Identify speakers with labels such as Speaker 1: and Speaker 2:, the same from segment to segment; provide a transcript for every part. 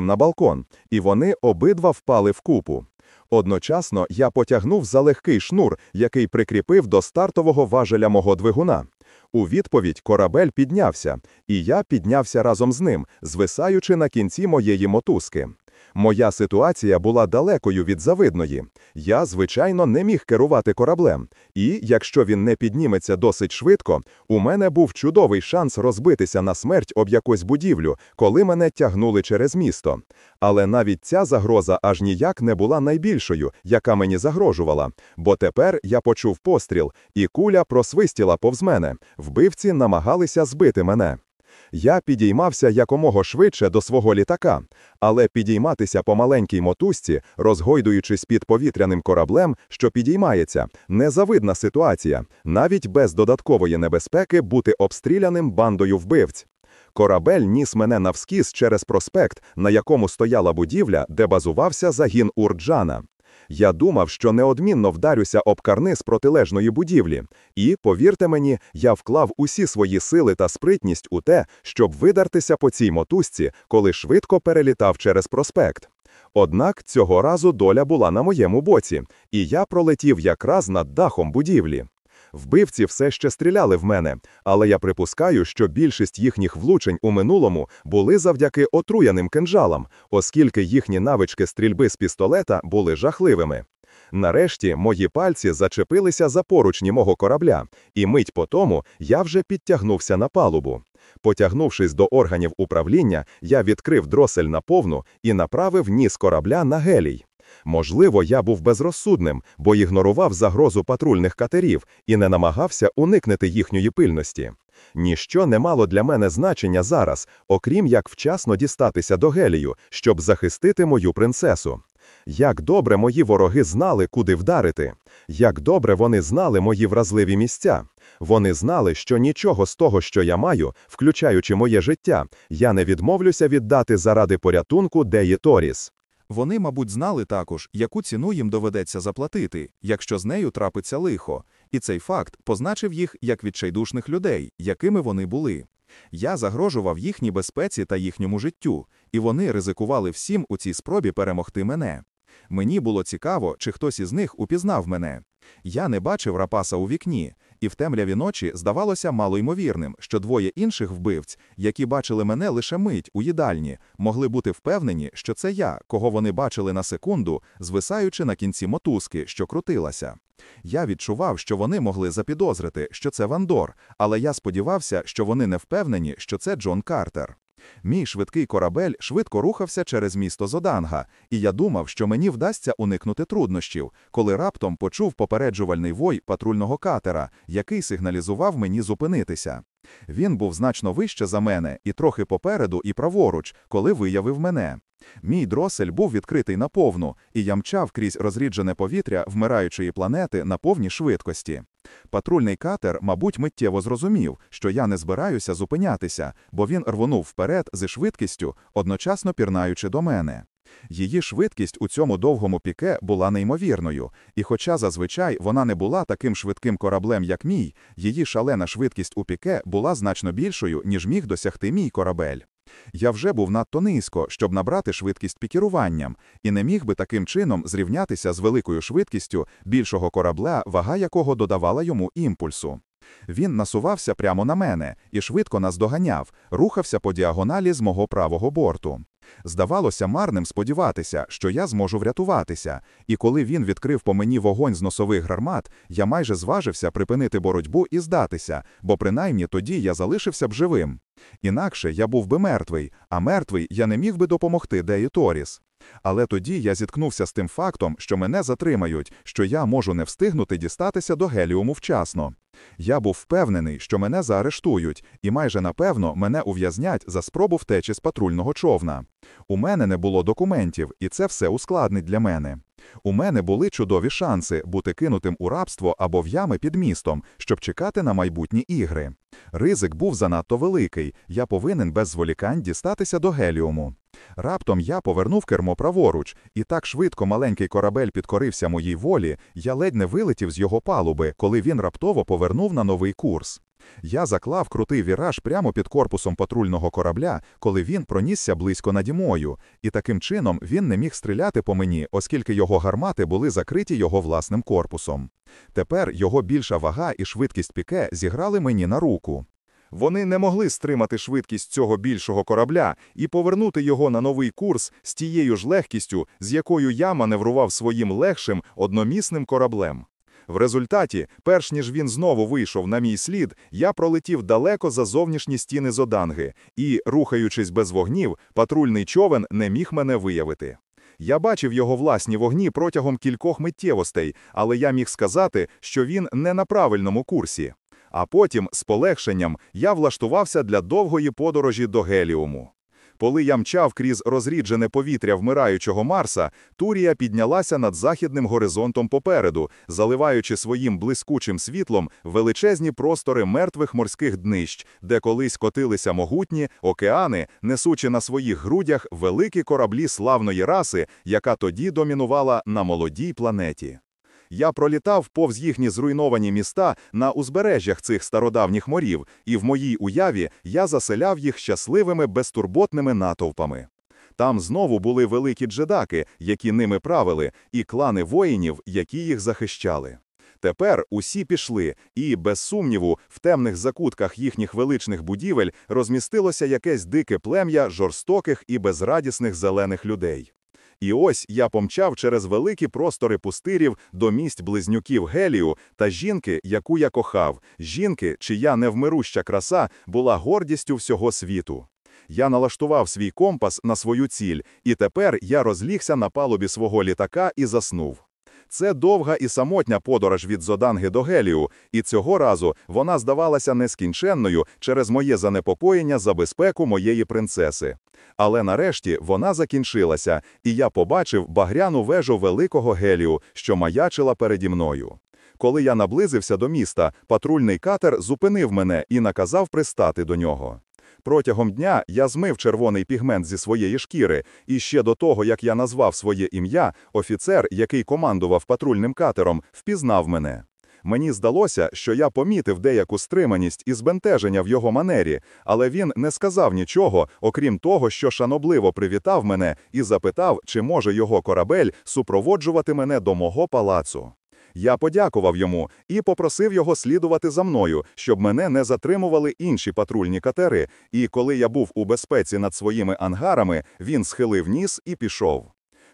Speaker 1: на балкон, і вони обидва впали в купу. Одночасно я потягнув за легкий шнур, який прикріпив до стартового важеля мого двигуна. У відповідь корабель піднявся, і я піднявся разом з ним, звисаючи на кінці моєї мотузки. Моя ситуація була далекою від завидної. Я, звичайно, не міг керувати кораблем, і якщо він не підніметься досить швидко, у мене був чудовий шанс розбитися на смерть об якусь будівлю, коли мене тягнули через місто. Але навіть ця загроза аж ніяк не була найбільшою, яка мені загрожувала, бо тепер я почув постріл, і куля просвистіла повз мене. Вбивці намагалися збити мене. Я підіймався якомога швидше до свого літака, але підійматися по маленькій мотузці, розгойдуючись під повітряним кораблем, що підіймається, незавидна ситуація, навіть без додаткової небезпеки бути обстріляним бандою вбивць. Корабель ніс мене навскіз через проспект, на якому стояла будівля, де базувався загін Урджана. Я думав, що неодмінно вдарюся об карниз протилежної будівлі, і, повірте мені, я вклав усі свої сили та спритність у те, щоб видартися по цій мотузці, коли швидко перелітав через проспект. Однак цього разу доля була на моєму боці, і я пролетів якраз над дахом будівлі. Вбивці все ще стріляли в мене, але я припускаю, що більшість їхніх влучень у минулому були завдяки отруяним кинжалам, оскільки їхні навички стрільби з пістолета були жахливими. Нарешті мої пальці зачепилися за поручні мого корабля, і мить по тому я вже підтягнувся на палубу. Потягнувшись до органів управління, я відкрив дросель на повну і направив ніс корабля на гелій. Можливо, я був безрозсудним, бо ігнорував загрозу патрульних катерів і не намагався уникнути їхньої пильності. Ніщо не мало для мене значення зараз, окрім як вчасно дістатися до гелію, щоб захистити мою принцесу. Як добре мої вороги знали, куди вдарити, як добре вони знали мої вразливі місця. Вони знали, що нічого з того, що я маю, включаючи моє життя, я не відмовлюся віддати заради порятунку Деї Торіс.
Speaker 2: Вони, мабуть, знали також, яку ціну їм доведеться заплатити, якщо з нею трапиться лихо, і цей факт позначив їх як відчайдушних людей, якими вони були. Я загрожував їхній безпеці та їхньому життю, і вони ризикували всім у цій спробі перемогти мене. Мені було цікаво, чи хтось із них упізнав мене. Я не бачив рапаса у вікні, і в темряві ночі здавалося малоймовірним, що двоє інших вбивць, які бачили мене лише мить у їдальні, могли бути впевнені, що це я, кого вони бачили на секунду, звисаючи на кінці мотузки, що крутилася. Я відчував, що вони могли запідозрити, що це Вандор, але я сподівався, що вони не впевнені, що це Джон Картер. Мій швидкий корабель швидко рухався через місто Зоданга, і я думав, що мені вдасться уникнути труднощів, коли раптом почув попереджувальний вой патрульного катера, який сигналізував мені зупинитися. Він був значно вище за мене і трохи попереду і праворуч, коли виявив мене. Мій дросель був відкритий наповну, і я мчав крізь розріджене повітря вмираючої планети на повній швидкості. Патрульний катер, мабуть, миттєво зрозумів, що я не збираюся зупинятися, бо він рвонув вперед зі швидкістю, одночасно пірнаючи до мене. Її швидкість у цьому довгому піке була неймовірною, і хоча зазвичай вона не була таким швидким кораблем, як мій, її шалена швидкість у піке була значно більшою, ніж міг досягти мій корабель. Я вже був надто низько, щоб набрати швидкість пікіруванням, і не міг би таким чином зрівнятися з великою швидкістю більшого корабля, вага якого додавала йому імпульсу. Він насувався прямо на мене і швидко нас доганяв, рухався по діагоналі з мого правого борту. Здавалося марним сподіватися, що я зможу врятуватися, і коли він відкрив по мені вогонь з носових гармат, я майже зважився припинити боротьбу і здатися, бо принаймні тоді я залишився б живим. Інакше я був би мертвий, а мертвий я не міг би допомогти Деї Торіс. Але тоді я зіткнувся з тим фактом, що мене затримають, що я можу не встигнути дістатися до геліуму вчасно. Я був впевнений, що мене заарештують, і майже напевно мене ув'язнять за спробу втечі з патрульного човна. У мене не було документів, і це все ускладнить для мене. У мене були чудові шанси бути кинутим у рабство або в ями під містом, щоб чекати на майбутні ігри. Ризик був занадто великий, я повинен без зволікань дістатися до геліуму. Раптом я повернув кермо праворуч, і так швидко маленький корабель підкорився моїй волі, я ледь не вилетів з його палуби, коли він раптово повернув на новий курс.
Speaker 1: Я заклав крутий віраж прямо під корпусом патрульного корабля, коли він пронісся близько наді мною, і таким чином він не міг стріляти по мені, оскільки його гармати були закриті його власним корпусом. Тепер його більша вага і швидкість піке зіграли мені на руку. Вони не могли стримати швидкість цього більшого корабля і повернути його на новий курс з тією ж легкістю, з якою я маневрував своїм легшим одномісним кораблем. В результаті, перш ніж він знову вийшов на мій слід, я пролетів далеко за зовнішні стіни Зоданги, і, рухаючись без вогнів, патрульний човен не міг мене виявити. Я бачив його власні вогні протягом кількох миттєвостей, але я міг сказати, що він не на правильному курсі. А потім, з полегшенням, я влаштувався для довгої подорожі до Геліуму. Коли я мчав крізь розріджене повітря вмираючого Марса, Турія піднялася над західним горизонтом попереду, заливаючи своїм блискучим світлом величезні простори мертвих морських днищ, де колись котилися могутні океани, несучи на своїх грудях великі кораблі славної раси, яка тоді домінувала на молодій планеті. Я пролітав повз їхні зруйновані міста на узбережжях цих стародавніх морів, і в моїй уяві я заселяв їх щасливими безтурботними натовпами. Там знову були великі джедаки, які ними правили, і клани воїнів, які їх захищали. Тепер усі пішли, і, без сумніву, в темних закутках їхніх величних будівель розмістилося якесь дике плем'я жорстоких і безрадісних зелених людей. І ось я помчав через великі простори пустирів до місць близнюків Гелію та жінки, яку я кохав, жінки, чия невмируща краса була гордістю всього світу. Я налаштував свій компас на свою ціль, і тепер я розлігся на палубі свого літака і заснув. Це довга і самотня подорож від Зоданги до Гелію, і цього разу вона здавалася нескінченною через моє занепокоєння за безпеку моєї принцеси. Але нарешті вона закінчилася, і я побачив багряну вежу великого Гелію, що маячила переді мною. Коли я наблизився до міста, патрульний катер зупинив мене і наказав пристати до нього. Протягом дня я змив червоний пігмент зі своєї шкіри, і ще до того, як я назвав своє ім'я, офіцер, який командував патрульним катером, впізнав мене. Мені здалося, що я помітив деяку стриманість і збентеження в його манері, але він не сказав нічого, окрім того, що шанобливо привітав мене і запитав, чи може його корабель супроводжувати мене до мого палацу. Я подякував йому і попросив його слідувати за мною, щоб мене не затримували інші патрульні катери. І коли я був у безпеці над своїми ангарами, він схилив ніс і пішов.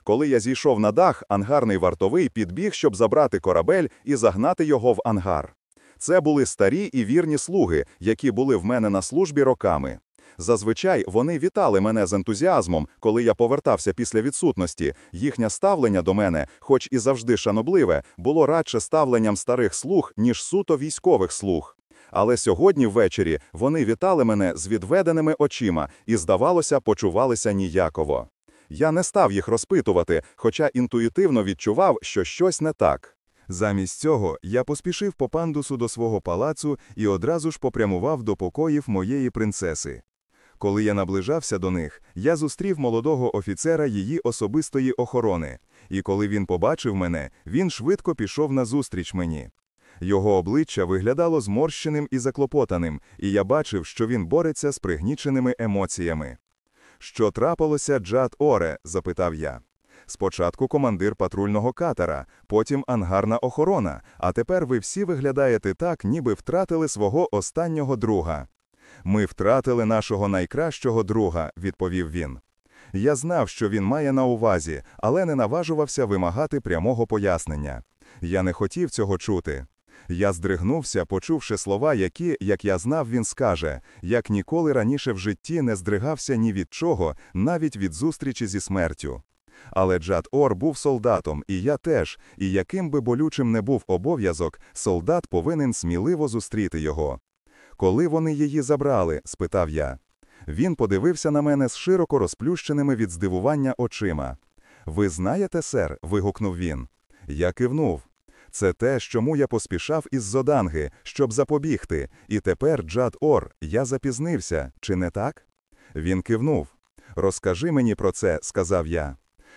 Speaker 1: Коли я зійшов на дах, ангарний вартовий підбіг, щоб забрати корабель і загнати його в ангар. Це були старі і вірні слуги, які були в мене на службі роками. Зазвичай вони вітали мене з ентузіазмом, коли я повертався після відсутності. Їхнє ставлення до мене, хоч і завжди шанобливе, було радше ставленням старих слуг, ніж суто військових слуг. Але сьогодні ввечері вони вітали мене з відведеними очима і, здавалося, почувалися ніяково. Я не став їх розпитувати, хоча інтуїтивно відчував, що щось не так. Замість цього я поспішив по пандусу до свого палацу і одразу ж попрямував до покоїв моєї принцеси. Коли я наближався до них, я зустрів молодого офіцера її особистої охорони, і коли він побачив мене, він швидко пішов назустріч мені. Його обличчя виглядало зморщеним і заклопотаним, і я бачив, що він бореться з пригніченими емоціями. Що трапилося, Джад Оре? запитав я. Спочатку командир патрульного катера, потім ангарна охорона, а тепер ви всі виглядаєте так, ніби втратили свого останнього друга. Ми втратили нашого найкращого друга, відповів він. Я знав, що він має на увазі, але не наважувався вимагати прямого пояснення. Я не хотів цього чути. Я здригнувся, почувши слова, які, як я знав, він скаже, як ніколи раніше в житті не здригався ні від чого, навіть від зустрічі зі смертю. Але Джад Ор був солдатом, і я теж, і яким би болючим не був обов'язок, солдат повинен сміливо зустріти його. Коли вони її забрали? спитав я. Він подивився на мене з широко розплющеними від здивування очима. Ви знаєте, сер? вигукнув він. Я кивнув. Це те, чому я поспішав із Зоданги, щоб запобігти, і тепер, Джад Ор, я запізнився, чи не так? Він кивнув. Розкажи мені про це, сказав я.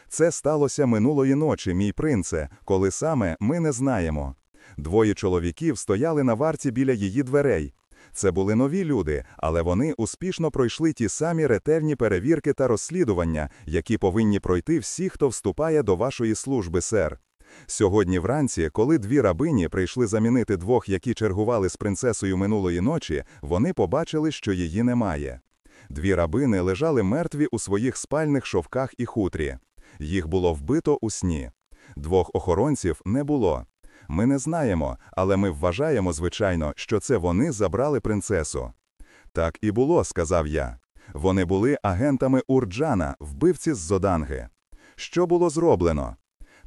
Speaker 1: Це сталося минулої ночі, мій принце, коли саме ми не знаємо. Двоє чоловіків стояли на варті біля її дверей. Це були нові люди, але вони успішно пройшли ті самі ретельні перевірки та розслідування, які повинні пройти всі, хто вступає до вашої служби, сер. Сьогодні вранці, коли дві рабині прийшли замінити двох, які чергували з принцесою минулої ночі, вони побачили, що її немає. Дві рабини лежали мертві у своїх спальних шовках і хутрі. Їх було вбито у сні. Двох охоронців не було. Ми не знаємо, але ми вважаємо, звичайно, що це вони забрали принцесу. Так і було, сказав я. Вони були агентами Урджана, вбивці з Зоданги. Що було зроблено?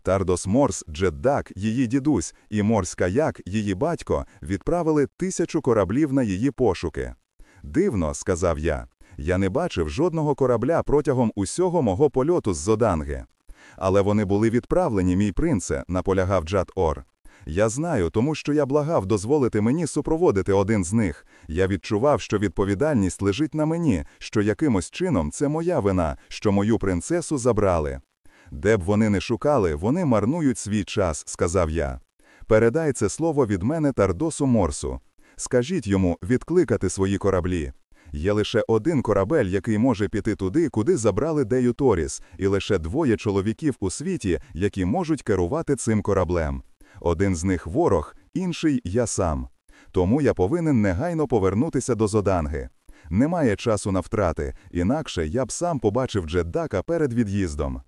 Speaker 1: Тардос Морс, Джеддак, її дідусь, і Морс Каяк, її батько, відправили тисячу кораблів на її пошуки. Дивно, сказав я. Я не бачив жодного корабля протягом усього мого польоту з Зоданги. Але вони були відправлені, мій принце, наполягав Джад Ор. Я знаю, тому що я благав дозволити мені супроводити один з них. Я відчував, що відповідальність лежить на мені, що якимось чином це моя вина, що мою принцесу забрали. Де б вони не шукали, вони марнують свій час, сказав я. Передай це слово від мене Тардосу Морсу. Скажіть йому відкликати свої кораблі. Є лише один корабель, який може піти туди, куди забрали Дею Торіс, і лише двоє чоловіків у світі, які можуть керувати цим кораблем. Один з них ворог, інший я сам. Тому я повинен негайно повернутися до Зоданги. Немає часу на втрати, інакше я б сам побачив Джеддака перед від'їздом.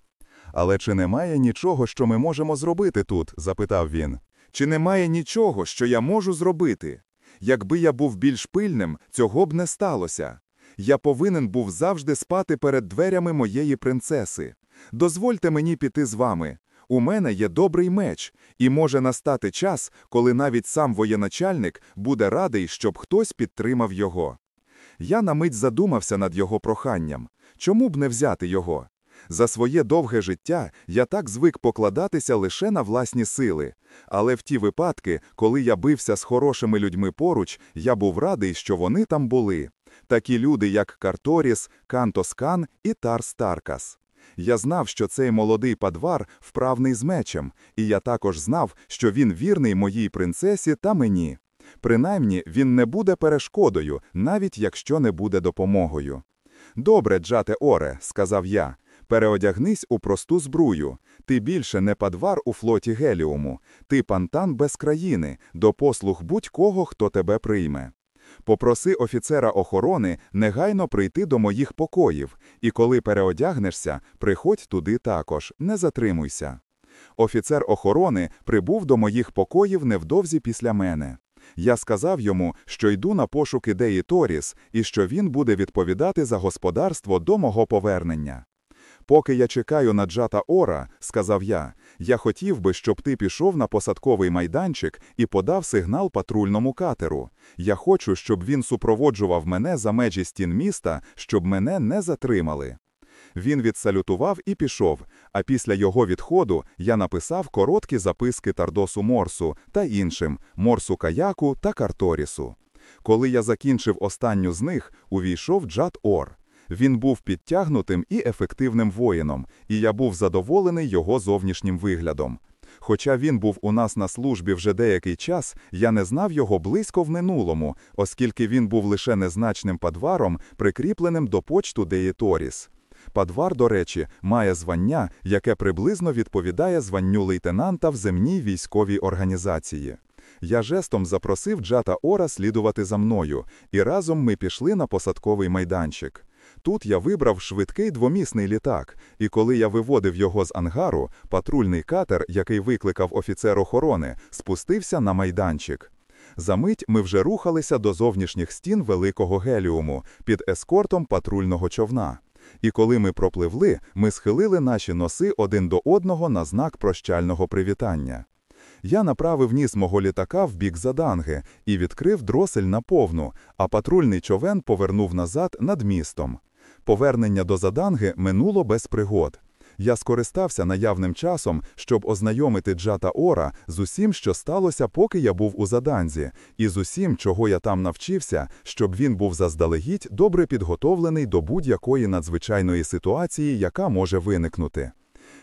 Speaker 1: Але чи немає нічого, що ми можемо зробити тут? запитав він.
Speaker 3: Чи немає нічого, що я можу зробити? Якби я був більш пильним, цього б не сталося. Я повинен був завжди спати перед дверями моєї принцеси. Дозвольте мені піти з вами. У мене є добрий меч, і може настати час, коли навіть сам воєначальник буде радий, щоб хтось підтримав його. Я на мить задумався над його проханням. Чому б не взяти його? За своє довге життя я так звик покладатися лише на власні сили. Але в ті випадки, коли я бився з хорошими людьми поруч, я був радий, що вони там були. Такі люди, як Карторіс, Кантоскан і Тарс Таркас. Я знав, що цей молодий падвар вправний з мечем, і я також знав, що він вірний моїй принцесі та мені. Принаймні, він не буде перешкодою, навіть якщо не буде допомогою. Добре, Джате Оре, сказав я, переодягнись у просту збрую. Ти більше не падвар у флоті Геліуму, ти пантан без країни, до послуг будь-кого, хто тебе прийме. Попроси офіцера охорони негайно прийти до моїх покоїв, і коли переодягнешся, приходь туди також, не затримуйся. Офіцер охорони прибув до моїх покоїв невдовзі після мене. Я сказав йому, що йду на пошуки Деї Торіс і що він буде відповідати за господарство до мого повернення. Поки я чекаю на Джата Ора, сказав я, я хотів би, щоб ти пішов на посадковий майданчик і подав сигнал патрульному катеру. Я хочу, щоб він супроводжував мене за межі стін міста, щоб мене не затримали. Він відсалютував і пішов, а після його відходу я написав короткі записки Тардосу Морсу та іншим Морсу Каяку та Карторісу. Коли я закінчив останню з них, увійшов Джат Ор. Він був підтягнутим і ефективним воїном, і я був задоволений його зовнішнім виглядом. Хоча він був у нас на службі вже деякий час, я не знав його близько в минулому, оскільки він був лише незначним падваром, прикріпленим до почту Деєторіс. Падвар, до речі, має звання, яке приблизно відповідає званню лейтенанта в земній військовій організації. Я жестом запросив Джата Ора слідувати за мною, і разом ми пішли на посадковий майданчик. Тут я вибрав швидкий двомісний літак, і коли я виводив його з ангару, патрульний катер, який викликав офіцер охорони, спустився на майданчик. Замить ми вже рухалися до зовнішніх стін великого геліуму під ескортом патрульного човна. І коли ми пропливли, ми схилили наші носи один до одного на знак прощального привітання. Я направив ніс мого літака в бік Заданги і відкрив дросель на повну, а патрульний човен повернув назад над містом. Повернення до Заданги минуло без пригод. Я скористався наявним часом, щоб ознайомити Джата Ора з усім, що сталося, поки я був у Заданзі, і з усім, чого я там навчився, щоб він був заздалегідь добре підготовлений до будь-якої надзвичайної ситуації, яка може виникнути.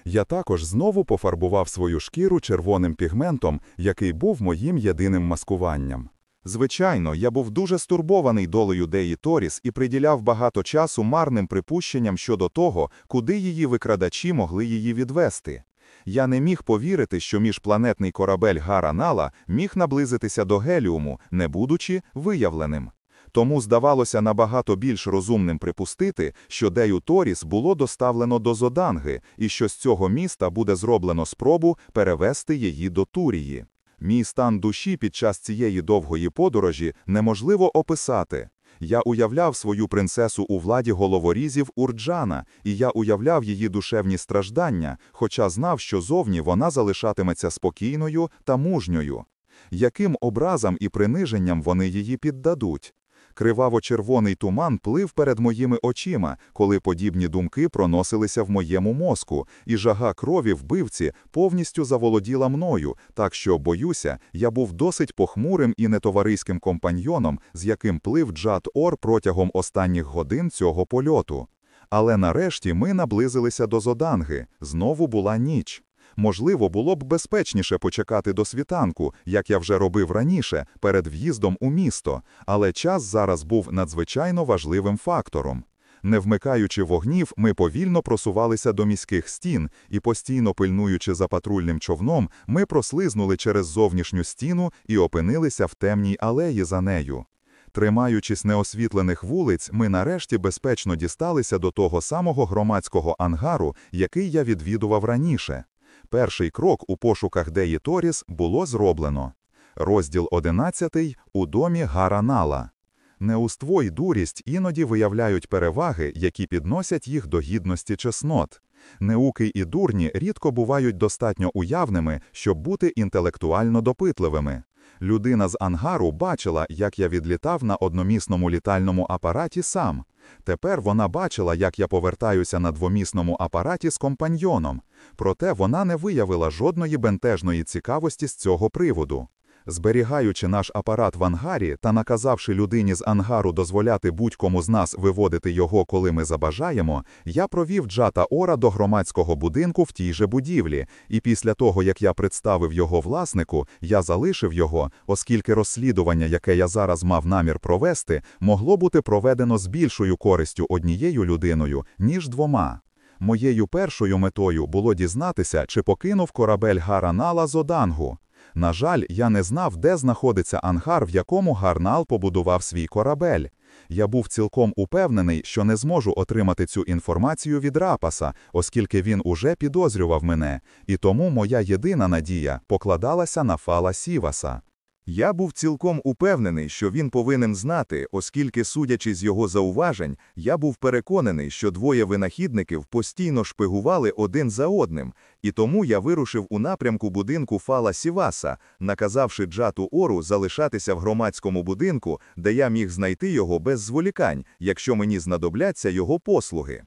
Speaker 3: Я також знову пофарбував свою шкіру червоним пігментом, який був моїм єдиним маскуванням. Звичайно, я був дуже стурбований долею Деї Торіс і приділяв багато часу марним припущенням щодо того, куди її викрадачі могли її відвести. Я не міг повірити, що міжпланетний корабель Гара Нала міг наблизитися до Геліуму, не будучи виявленим. Тому здавалося набагато більш розумним припустити, що Дею Торіс було доставлено до Зоданги і що з цього міста буде зроблено спробу перевести її до Турії. Мій стан душі під час цієї довгої подорожі неможливо описати. Я уявляв свою принцесу у владі головорізів Урджана, і я уявляв її душевні страждання, хоча знав, що зовні вона залишатиметься спокійною та мужньою. Яким образам і приниженням вони її піддадуть? Криваво-червоний туман плив перед моїми очима, коли подібні думки проносилися в моєму мозку, і жага крові вбивці повністю заволоділа мною, так що, боюся, я був досить похмурим і нетовариським компаньйоном, з яким плив Джад Ор протягом останніх годин цього польоту. Але нарешті ми наблизилися до Зоданги, знову була ніч. Можливо, було б безпечніше почекати до світанку, як я вже робив раніше, перед в'їздом у місто, але час зараз був надзвичайно важливим фактором. Не вмикаючи вогнів, ми повільно просувалися до міських стін і, постійно пильнуючи за патрульним човном, ми прослизнули через зовнішню стіну і опинилися в темній алеї за нею. Тримаючись неосвітлених вулиць, ми нарешті безпечно дісталися до того самого громадського ангару, який я відвідував раніше. Перший крок у пошуках Деї Торіс було зроблено. Розділ 11 у домі Гаранала. Неуство й дурість іноді виявляють переваги, які підносять їх до гідності чеснот. Неуки і дурні рідко бувають достатньо уявними, щоб бути інтелектуально допитливими. Людина з ангару бачила, як я відлітав на одномісному літальному апараті сам. Тепер вона бачила, як я повертаюся на двомісному апараті з компаньйоном. Проте вона не виявила жодної бентежної цікавості з цього приводу. Зберігаючи наш апарат в ангарі та наказавши людині з ангару дозволяти будь-кому з нас виводити його, коли ми забажаємо, я провів Джата Ора до громадського будинку в тій же будівлі, і після того, як я представив його власнику, я залишив його, оскільки розслідування, яке я зараз мав намір провести, могло бути проведено з більшою користю однією людиною, ніж двома. Моєю першою метою було дізнатися, чи покинув корабель Гаранала Зодангу. На жаль, я не знав, де знаходиться ангар, в якому Гарнал побудував свій корабель. Я був цілком упевнений, що не зможу отримати цю інформацію від Рапаса, оскільки він уже підозрював мене, і тому моя єдина надія покладалася на Фала Сіваса.
Speaker 2: Я був цілком упевнений, що він повинен знати, оскільки, судячи з його зауважень, я був переконаний, що двоє винахідників постійно шпигували один за одним, і тому я вирушив у напрямку будинку Фала Сіваса, наказавши Джату Ору залишатися в громадському будинку, де я міг знайти його без зволікань, якщо мені знадобляться його послуги.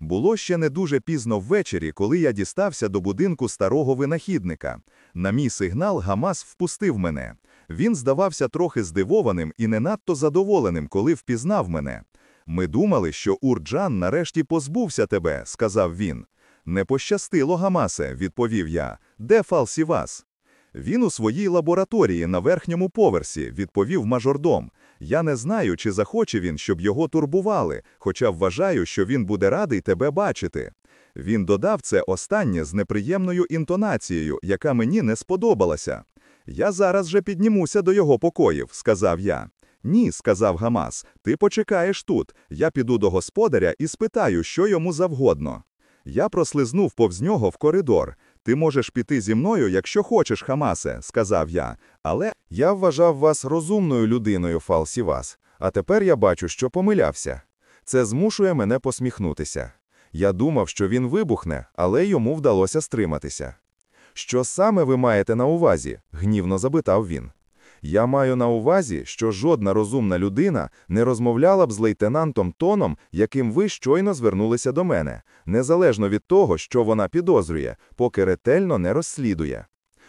Speaker 2: Було ще не дуже пізно ввечері, коли я дістався до будинку старого винахідника. На мій сигнал Гамас впустив мене. Він здавався трохи здивованим і не надто задоволеним, коли впізнав мене. Ми думали, що Урджан нарешті позбувся тебе, сказав він. Не пощастило, Гамасе, відповів я. Де Фалсівас? Він у своїй лабораторії на верхньому поверсі, відповів мажордом. Я не знаю, чи захоче він, щоб його турбували, хоча вважаю, що він буде радий тебе бачити. Він додав це останнє з неприємною інтонацією, яка мені не сподобалася. Я зараз же піднімуся до його покоїв, сказав я. Ні, сказав Гамас, ти почекаєш тут. Я піду до господаря і спитаю, що йому завгодно. Я прослизнув повз нього в коридор. Ти можеш піти зі мною, якщо хочеш, Хамасе, сказав я. Але я вважав вас розумною людиною, Фалсівас. А тепер я бачу, що помилявся. Це змушує мене посміхнутися. Я думав, що він вибухне, але йому вдалося стриматися. Що саме ви маєте на увазі? гнівно запитав він. Я маю на увазі, що жодна розумна людина не розмовляла б з лейтенантом тоном, яким ви щойно звернулися до мене, незалежно від того, що вона підозрює, поки ретельно не розслідує.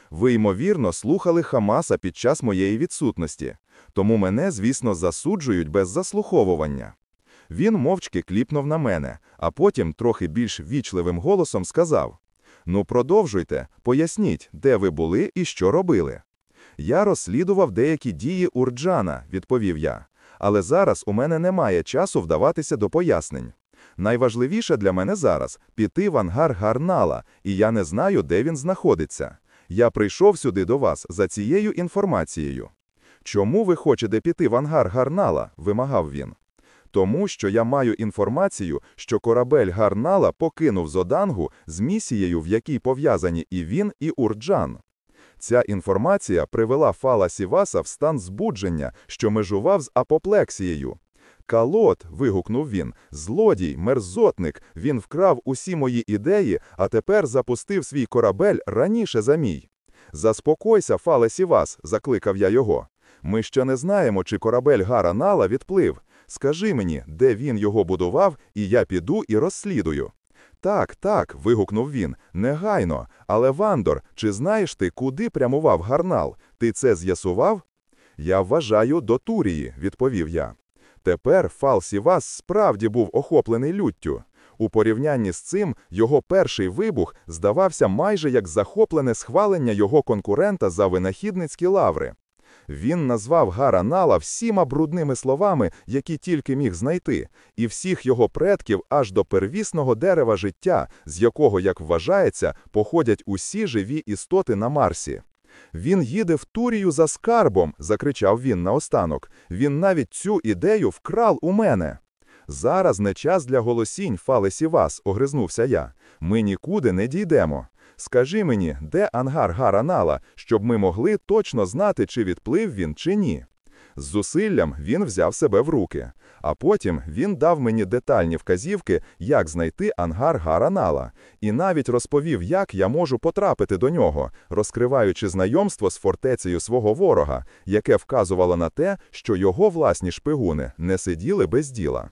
Speaker 2: Ви, ймовірно, слухали Хамаса під час моєї відсутності, тому мене, звісно, засуджують без заслуховування. Він мовчки кліпнув на мене, а потім трохи більш вічливим голосом сказав: Ну, продовжуйте, поясніть, де ви були і що робили.
Speaker 1: Я розслідував деякі дії Урджана, відповів я. Але зараз у мене немає часу вдаватися до пояснень. Найважливіше для мене зараз піти в ангар Гарнала, і я не знаю, де він знаходиться. Я прийшов сюди до вас за цією інформацією. Чому ви хочете піти в ангар Гарнала? вимагав він. Тому що я маю інформацію, що корабель Гарнала покинув Зодангу з місією, в якій пов'язані і він, і Урджан. Ця інформація привела Фала Сіваса в стан збудження, що межував з апоплексією. Калот, вигукнув він, злодій, мерзотник, він вкрав усі мої ідеї, а тепер запустив свій корабель раніше за мій. Заспокойся, Фале Сівас, закликав я його. Ми ще не знаємо, чи корабель Гара Нала відплив. Скажи мені, де він його будував, і я піду і розслідую. Так, так, вигукнув він, негайно. Але, Вандор, чи знаєш ти, куди прямував гарнал? Ти це з'ясував? Я вважаю до Турії, відповів я. Тепер Фал Сівас справді був охоплений люттю. У порівнянні з цим його перший вибух здавався майже як захоплене схвалення його конкурента за винахідницькі лаври. Він назвав Гара Нала всіма брудними словами, які тільки міг знайти, і всіх його предків аж до первісного дерева життя, з якого, як вважається, походять усі живі істоти на Марсі. Він їде в Турію за скарбом, закричав він наостанок. Він навіть цю ідею вкрал у мене. Зараз не час для голосінь, Фале Сівас, огризнувся я. Ми нікуди не дійдемо. Скажи мені, де ангар Гаранала, щоб ми могли точно знати, чи відплив він, чи ні. З зусиллям він взяв себе в руки, а потім він дав мені детальні вказівки, як знайти ангар Гаранала, і навіть розповів, як я можу потрапити до нього, розкриваючи знайомство з фортецею свого ворога, яке вказувало на те, що його власні шпигуни не сиділи без діла.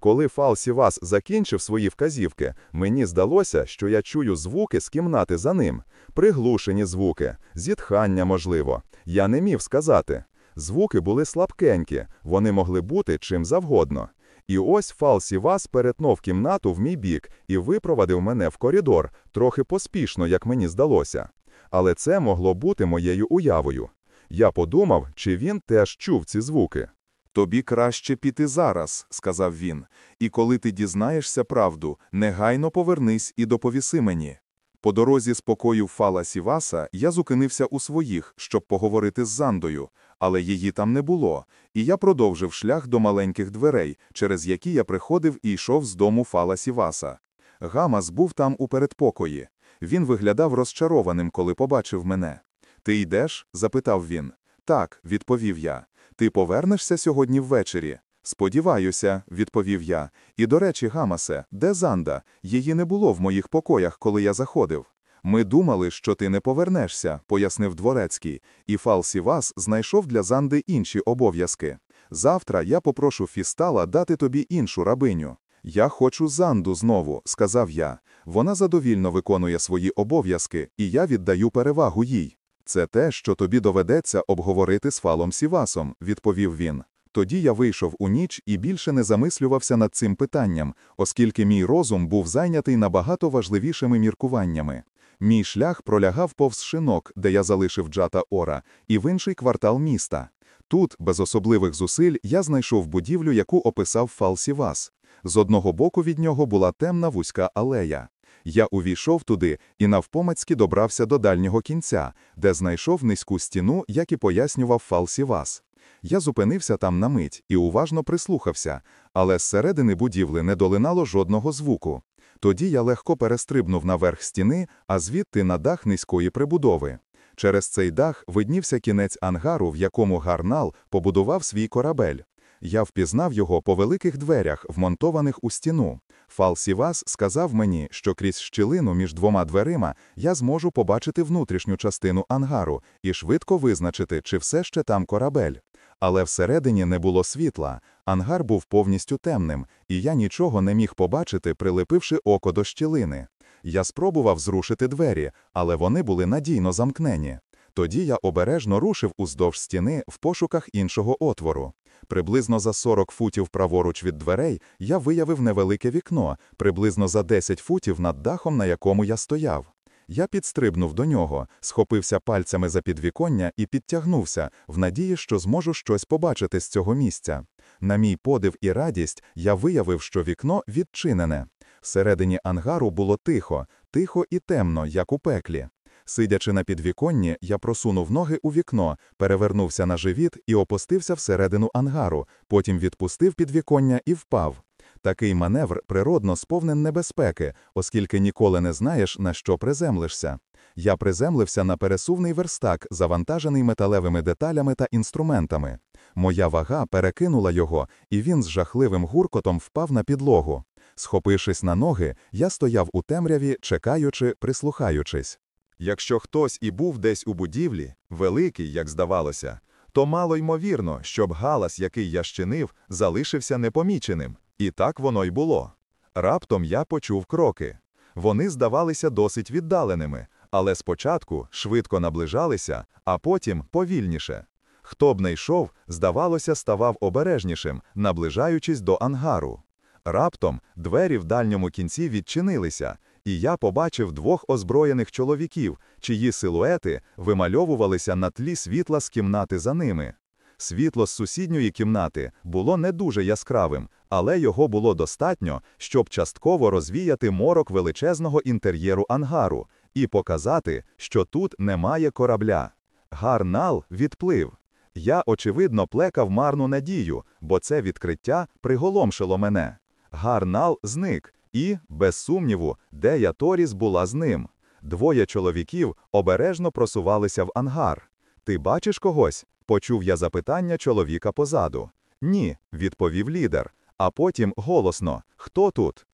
Speaker 1: Коли Фал Сівас закінчив свої вказівки, мені здалося, що я чую звуки з кімнати за ним, приглушені звуки, зітхання можливо. Я не міг сказати. Звуки були слабкенькі, вони могли бути чим завгодно. І ось Фал Сівас перетнув кімнату в мій бік і випровадив мене в коридор, трохи поспішно, як мені здалося. Але це могло бути моєю уявою. Я подумав, чи він теж чув ці звуки.
Speaker 3: Тобі краще піти зараз, сказав він, і коли ти дізнаєшся правду, негайно повернись і доповіси мені. По дорозі з покою Фала Сіваса я зупинився у своїх, щоб поговорити з Зандою, але її там не було, і я продовжив шлях до маленьких дверей, через які я приходив і йшов з дому Фала Сіваса. Гамас був там у передпокої. Він виглядав розчарованим, коли побачив мене. Ти йдеш? запитав він. Так, відповів я. Ти повернешся сьогодні ввечері? Сподіваюся, відповів я. І, до речі, Гамасе, де Занда? Її не було в моїх покоях, коли я заходив. Ми думали, що ти не повернешся, пояснив дворецький, і Фал Сівас знайшов для Занди інші обов'язки. Завтра я попрошу Фістала дати тобі іншу рабиню. Я хочу Занду знову, сказав я. Вона задовільно виконує свої обов'язки, і я віддаю перевагу їй. Це те, що тобі доведеться обговорити з Фалом Сівасом, відповів він. Тоді я вийшов у ніч і більше не замислювався над цим питанням, оскільки мій розум був зайнятий набагато важливішими міркуваннями. Мій шлях пролягав повз шинок, де я залишив Джата Ора, і в інший квартал міста. Тут, без особливих зусиль, я знайшов будівлю, яку описав Фал Сівас. З одного боку від нього була темна вузька алея. Я увійшов туди і навпомацьки добрався до дальнього кінця, де знайшов низьку стіну, як і пояснював Фал Сівас. Я зупинився там на мить і уважно прислухався, але зсередини будівли не долинало жодного звуку. Тоді я легко перестрибнув на верх стіни, а звідти на дах низької прибудови. Через цей дах виднівся кінець ангару, в якому гарнал побудував свій корабель. Я впізнав його по великих дверях, вмонтованих у стіну. Фал Сівас сказав мені, що крізь щілину між двома дверима я зможу побачити внутрішню частину ангару і швидко визначити, чи все ще там корабель. Але всередині не було світла, ангар був повністю темним, і я нічого не міг побачити, прилипивши око до щілини. Я спробував зрушити двері, але вони були надійно замкнені. Тоді я обережно рушив уздовж стіни в пошуках іншого отвору. Приблизно за 40 футів праворуч від дверей я виявив невелике вікно, приблизно за 10 футів над дахом, на якому я стояв.
Speaker 1: Я підстрибнув до нього, схопився пальцями за підвіконня і підтягнувся, в надії, що зможу щось побачити з цього місця. На мій подив і радість я виявив, що вікно відчинене. Всередині ангару було тихо, тихо і темно, як у пеклі. Сидячи на підвіконні, я просунув ноги у вікно, перевернувся на живіт і опустився всередину ангару, потім відпустив підвіконня і впав. Такий маневр природно сповнен небезпеки, оскільки ніколи не знаєш, на що приземлишся. Я приземлився на пересувний верстак, завантажений металевими деталями та інструментами. Моя вага перекинула його, і він з жахливим гуркотом впав на підлогу. Схопившись на ноги, я стояв у темряві, чекаючи, прислухаючись.
Speaker 3: Якщо хтось і був десь у будівлі, великий, як здавалося, то мало ймовірно, щоб галас, який я щинив, залишився непоміченим. І так воно й було. Раптом я почув кроки. Вони здавалися досить віддаленими, але спочатку швидко наближалися, а потім повільніше. Хто б не йшов, здавалося, ставав обережнішим, наближаючись до ангару. Раптом двері в дальньому кінці відчинилися, і я побачив двох озброєних чоловіків, чиї силуети вимальовувалися на тлі світла з кімнати за ними. Світло з сусідньої кімнати було не дуже яскравим, але його було достатньо, щоб частково розвіяти морок величезного інтер'єру ангару і показати, що тут немає корабля. Гарнал відплив. Я, очевидно, плекав марну надію, бо це відкриття приголомшило мене. Гарнал зник, і, без сумніву, Дея Торіс була з ним. Двоє чоловіків обережно просувалися в ангар. Ти бачиш когось? Почув я запитання чоловіка позаду. Ні, відповів лідер, а потім голосно: Хто тут?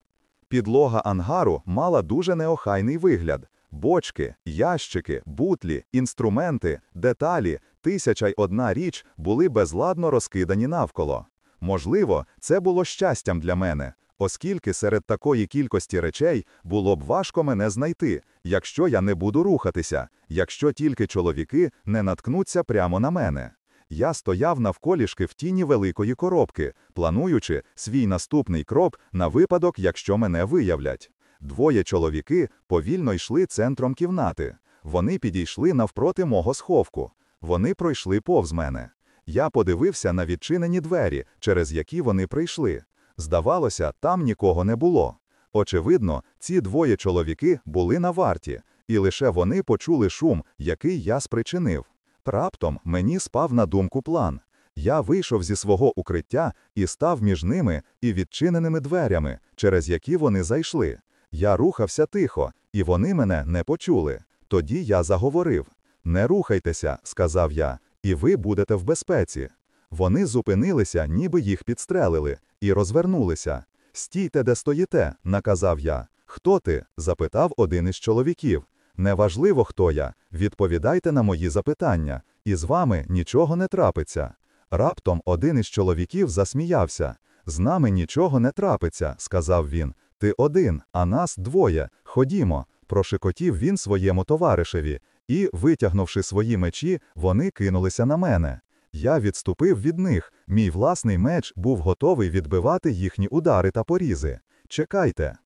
Speaker 3: Підлога ангару мала дуже неохайний вигляд. Бочки, ящики, бутлі, інструменти, деталі, тисяча й одна річ були безладно розкидані навколо. Можливо, це було щастям для мене, оскільки серед такої кількості речей було б важко мене знайти, якщо я не буду рухатися, якщо тільки чоловіки не наткнуться прямо на мене. Я стояв навколішки в тіні великої коробки, плануючи свій наступний крок на випадок, якщо мене виявлять. Двоє чоловіки повільно йшли центром кімнати. Вони підійшли навпроти мого сховку. Вони пройшли повз мене. Я подивився на відчинені двері, через які вони прийшли. Здавалося, там нікого не було. Очевидно, ці двоє чоловіки були на варті, і лише вони почули шум, який я спричинив. Раптом мені спав на думку план. Я вийшов зі свого укриття і став між ними і відчиненими дверями, через які вони зайшли. Я рухався тихо, і вони мене не почули. Тоді я заговорив: Не рухайтеся, сказав я, і ви будете в безпеці. Вони зупинилися, ніби їх підстрелили, і розвернулися. Стійте, де стоїте, наказав я. Хто ти? запитав один із чоловіків. Неважливо, хто я, відповідайте на мої запитання, і з вами нічого не трапиться. Раптом один із чоловіків засміявся. З нами нічого не трапиться, сказав він. Ти один, а нас двоє. Ходімо. Прошикотів він своєму товаришеві, і, витягнувши свої мечі, вони кинулися на мене. Я відступив від них. Мій власний меч був готовий відбивати їхні удари та порізи. Чекайте.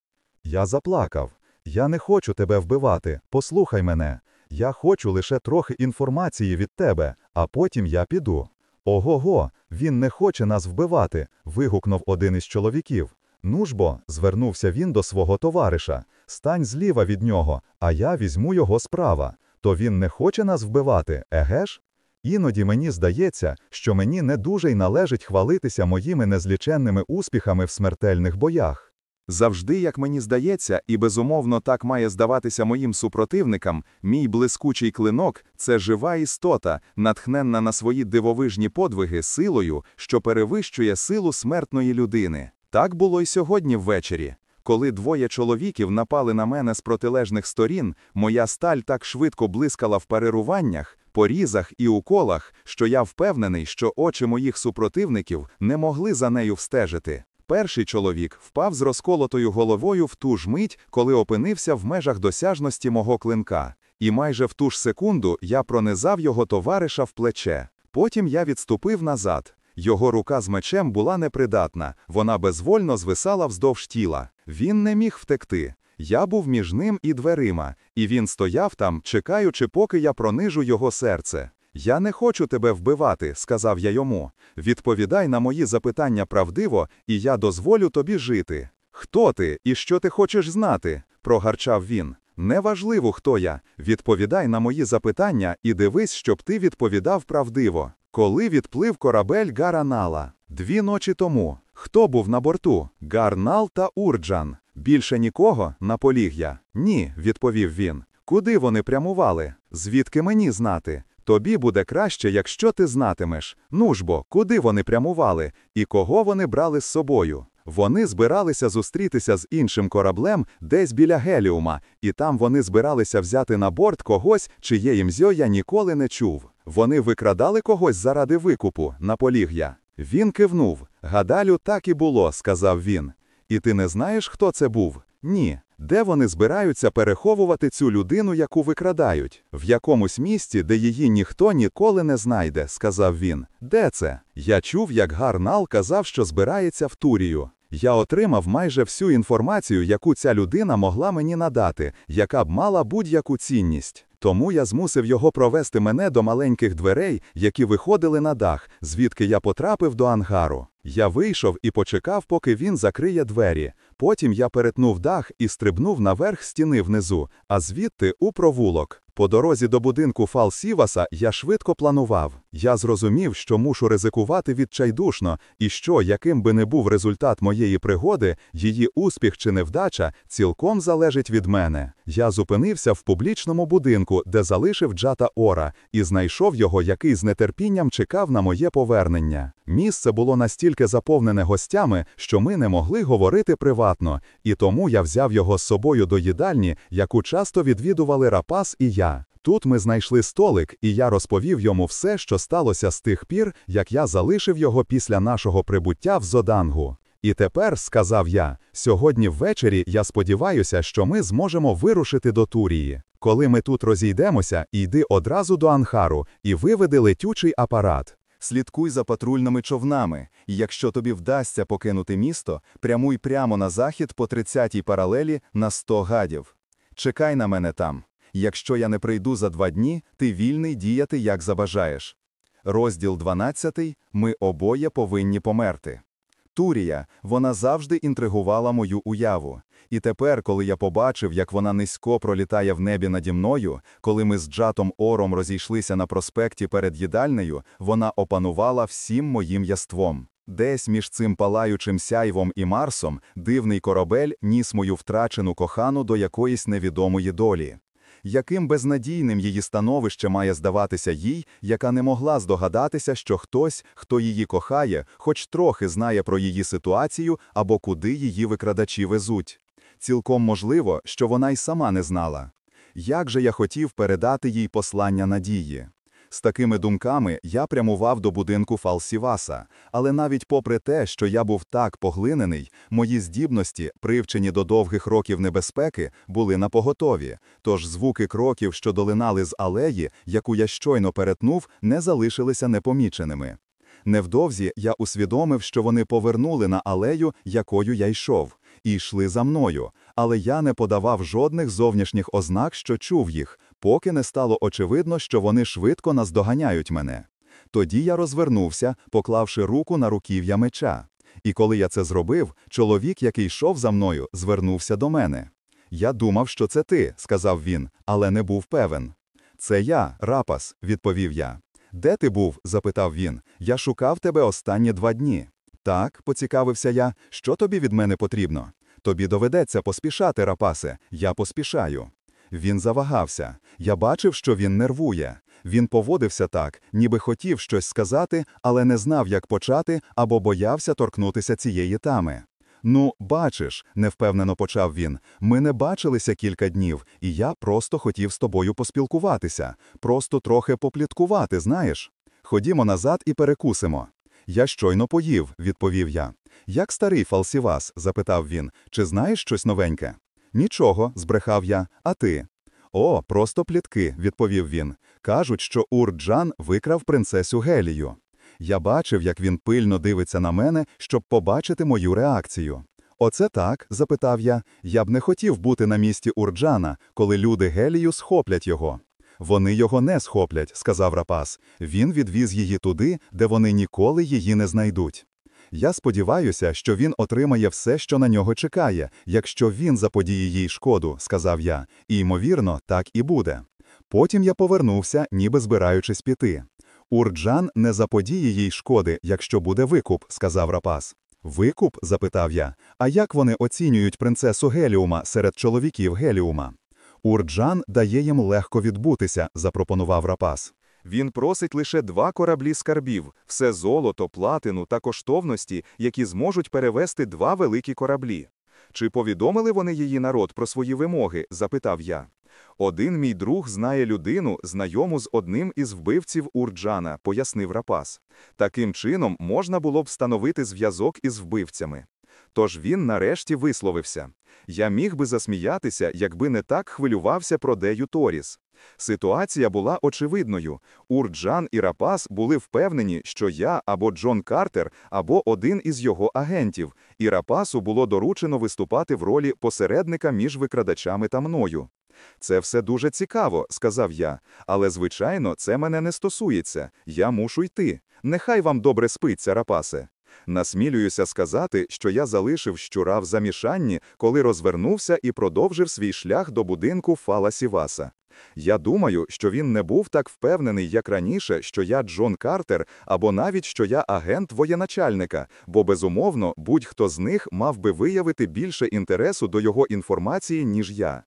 Speaker 3: Я заплакав. Я не хочу тебе вбивати. Послухай мене. Я хочу лише трохи інформації від тебе, а потім я піду. Ого, го він не хоче нас вбивати. вигукнув один із чоловіків. Ну ж бо, звернувся він до свого товариша. Стань зліва від нього, а я візьму його справа. То він не хоче нас вбивати, еге ж? Іноді мені здається, що мені не дуже й належить хвалитися моїми незліченними успіхами в смертельних боях. Завжди, як мені здається, і безумовно так має здаватися моїм супротивникам, мій блискучий клинок це жива істота, натхненна на свої дивовижні подвиги силою, що перевищує силу смертної людини. Так було й сьогодні ввечері. Коли двоє чоловіків напали на мене з протилежних сторін, моя сталь так швидко блискала в переруваннях, порізах і уколах, що я впевнений, що очі моїх супротивників не могли за нею встежити. Перший чоловік впав з розколотою головою в ту ж мить, коли опинився в межах досяжності мого клинка, і майже в ту ж секунду я пронизав його товариша в плече. Потім я відступив назад. Його рука з мечем була непридатна, вона безвольно звисала вздовж тіла. Він не міг втекти.
Speaker 1: Я був між ним і дверима, і він стояв там, чекаючи, поки я пронижу його серце. Я не хочу тебе вбивати, сказав я йому. Відповідай на мої запитання правдиво, і я дозволю тобі жити. Хто ти і що ти хочеш знати? прогарчав він. Неважливо, хто я. Відповідай на мої запитання і дивись, щоб ти відповідав правдиво. Коли відплив корабель Гаранала? Дві ночі тому. Хто був на борту? Гарнал та Урджан. Більше нікого? наполіг я. Ні, відповів він. Куди вони прямували? Звідки мені знати? Тобі буде краще, якщо ти знатимеш. Ну ж бо, куди вони прямували і кого вони брали з собою? Вони збиралися зустрітися з іншим кораблем десь біля Геліума, і там вони збиралися взяти на борт когось, чиє ім'я я ніколи не чув. Вони викрадали когось заради викупу, наполіг я. Він кивнув. Гадалю, так і було, сказав він. І ти не знаєш, хто це був? Ні. Де вони збираються переховувати цю людину, яку викрадають? В якомусь місці, де її ніхто ніколи не знайде, сказав він. Де це? Я чув, як Гарнал казав, що збирається в Турію. Я отримав майже всю інформацію, яку ця людина могла мені надати, яка б мала будь-яку цінність. Тому я змусив його провести мене до маленьких дверей, які виходили на дах, звідки я потрапив до ангару. Я вийшов і почекав, поки він закриє двері. Потім я перетнув дах і стрибнув наверх стіни внизу, а звідти у провулок. По дорозі до будинку Фал Сіваса я швидко планував. Я зрозумів, що мушу ризикувати відчайдушно, і що, яким би не був результат моєї пригоди, її успіх чи невдача цілком залежить від мене. Я зупинився в публічному будинку, де залишив Джата Ора, і знайшов його, який з нетерпінням чекав на моє повернення. Місце було настільки заповнене гостями, що ми не могли говорити приватно, і тому я взяв його з собою до їдальні, яку часто відвідували Рапас і я. Тут ми знайшли столик, і я розповів йому все, що сталося з тих пір, як я залишив його після нашого прибуття в Зодангу. І тепер, сказав я, сьогодні ввечері я сподіваюся, що ми зможемо вирушити до Турії. Коли ми тут розійдемося, йди одразу до Анхару і виведи летючий апарат.
Speaker 3: Слідкуй за патрульними човнами, і якщо тобі вдасться покинути місто, прямуй прямо на захід по 30-й паралелі на 100 гадів. Чекай на мене там. Якщо я не прийду за два дні, ти вільний діяти, як забажаєш. Розділ 12. Ми обоє повинні померти. Турія, вона завжди інтригувала мою уяву. І тепер, коли я побачив, як вона низько пролітає в небі наді мною, коли ми з Джатом Ором розійшлися на проспекті перед їдальнею, вона опанувала всім моїм яством. Десь між цим палаючим сяйвом і Марсом дивний корабель ніс мою втрачену кохану до якоїсь невідомої долі. Яким безнадійним її становище має здаватися їй, яка не могла здогадатися, що хтось, хто її кохає, хоч трохи знає про її ситуацію або куди її викрадачі везуть. Цілком можливо, що вона й сама не знала. Як же я хотів передати їй послання надії? З такими думками я прямував до будинку Фалсіваса, але навіть попри те, що я був так поглинений, мої здібності, привчені до довгих років небезпеки, були напоготові, тож звуки кроків, що долинали з алеї, яку я щойно перетнув, не залишилися непоміченими. Невдовзі я усвідомив, що вони повернули на алею, якою я йшов, і йшли за мною, але я не подавав жодних зовнішніх ознак, що чув їх, поки не стало очевидно, що вони швидко наздоганяють мене. Тоді я розвернувся, поклавши руку на руків'я меча. І коли я це зробив, чоловік, який йшов за мною, звернувся до мене. Я думав, що це ти, сказав він, але не був певен. Це я, рапас, відповів я. Де ти був? запитав він. Я шукав тебе останні два дні. Так, поцікавився я, що тобі від мене потрібно? Тобі доведеться поспішати, рапасе, я поспішаю. Він завагався. Я бачив, що він нервує. Він поводився так, ніби хотів щось сказати, але не знав, як почати, або боявся торкнутися цієї тами. Ну, бачиш, невпевнено почав він. Ми не бачилися кілька днів, і я просто хотів з тобою поспілкуватися, просто трохи попліткувати, знаєш. Ходімо назад і перекусимо. Я щойно поїв, відповів я. Як старий фалсівас? запитав він. Чи знаєш щось новеньке? Нічого, збрехав я, а ти? О, просто плітки, відповів він. Кажуть, що Урджан викрав принцесю Гелію. Я бачив, як він пильно дивиться на мене, щоб побачити мою реакцію.
Speaker 4: Оце так, запитав я. Я б не хотів бути на місці Урджана, коли люди Гелію схоплять його. Вони його не схоплять, сказав Рапас. Він відвіз її туди, де вони ніколи її не знайдуть. Я сподіваюся, що він отримає все, що на нього чекає, якщо він заподіє їй шкоду, сказав я, і, ймовірно, так і буде. Потім я повернувся, ніби збираючись піти. Урджан не заподіє їй шкоди, якщо буде викуп, сказав Рапас. Викуп? запитав я. А як вони оцінюють принцесу Геліума серед чоловіків Геліума? Урджан дає їм легко відбутися, запропонував Рапас.
Speaker 2: Він просить лише два кораблі скарбів, все золото, платину та коштовності, які зможуть перевести два великі кораблі. Чи повідомили вони її народ про свої вимоги? запитав я. Один мій друг знає людину, знайому з одним із вбивців Урджана, пояснив Рапас. Таким чином можна було б встановити зв'язок із вбивцями. Тож він нарешті висловився. Я міг би засміятися, якби не так хвилювався про Дею Торіс. Ситуація була очевидною. Урджан і Рапас були впевнені, що я або Джон Картер, або один із його агентів, і Рапасу було доручено виступати в ролі посередника між викрадачами та мною. Це все дуже цікаво, сказав я, але, звичайно, це мене не стосується. Я мушу йти. Нехай вам добре спиться, рапасе. Насмілююся сказати, що я залишив щура в замішанні, коли розвернувся і продовжив свій шлях до будинку Фала Сіваса. Я думаю, що він не був так впевнений, як раніше, що я Джон Картер, або навіть що я агент воєначальника, бо безумовно будь-хто з них мав би виявити більше інтересу до його інформації, ніж я.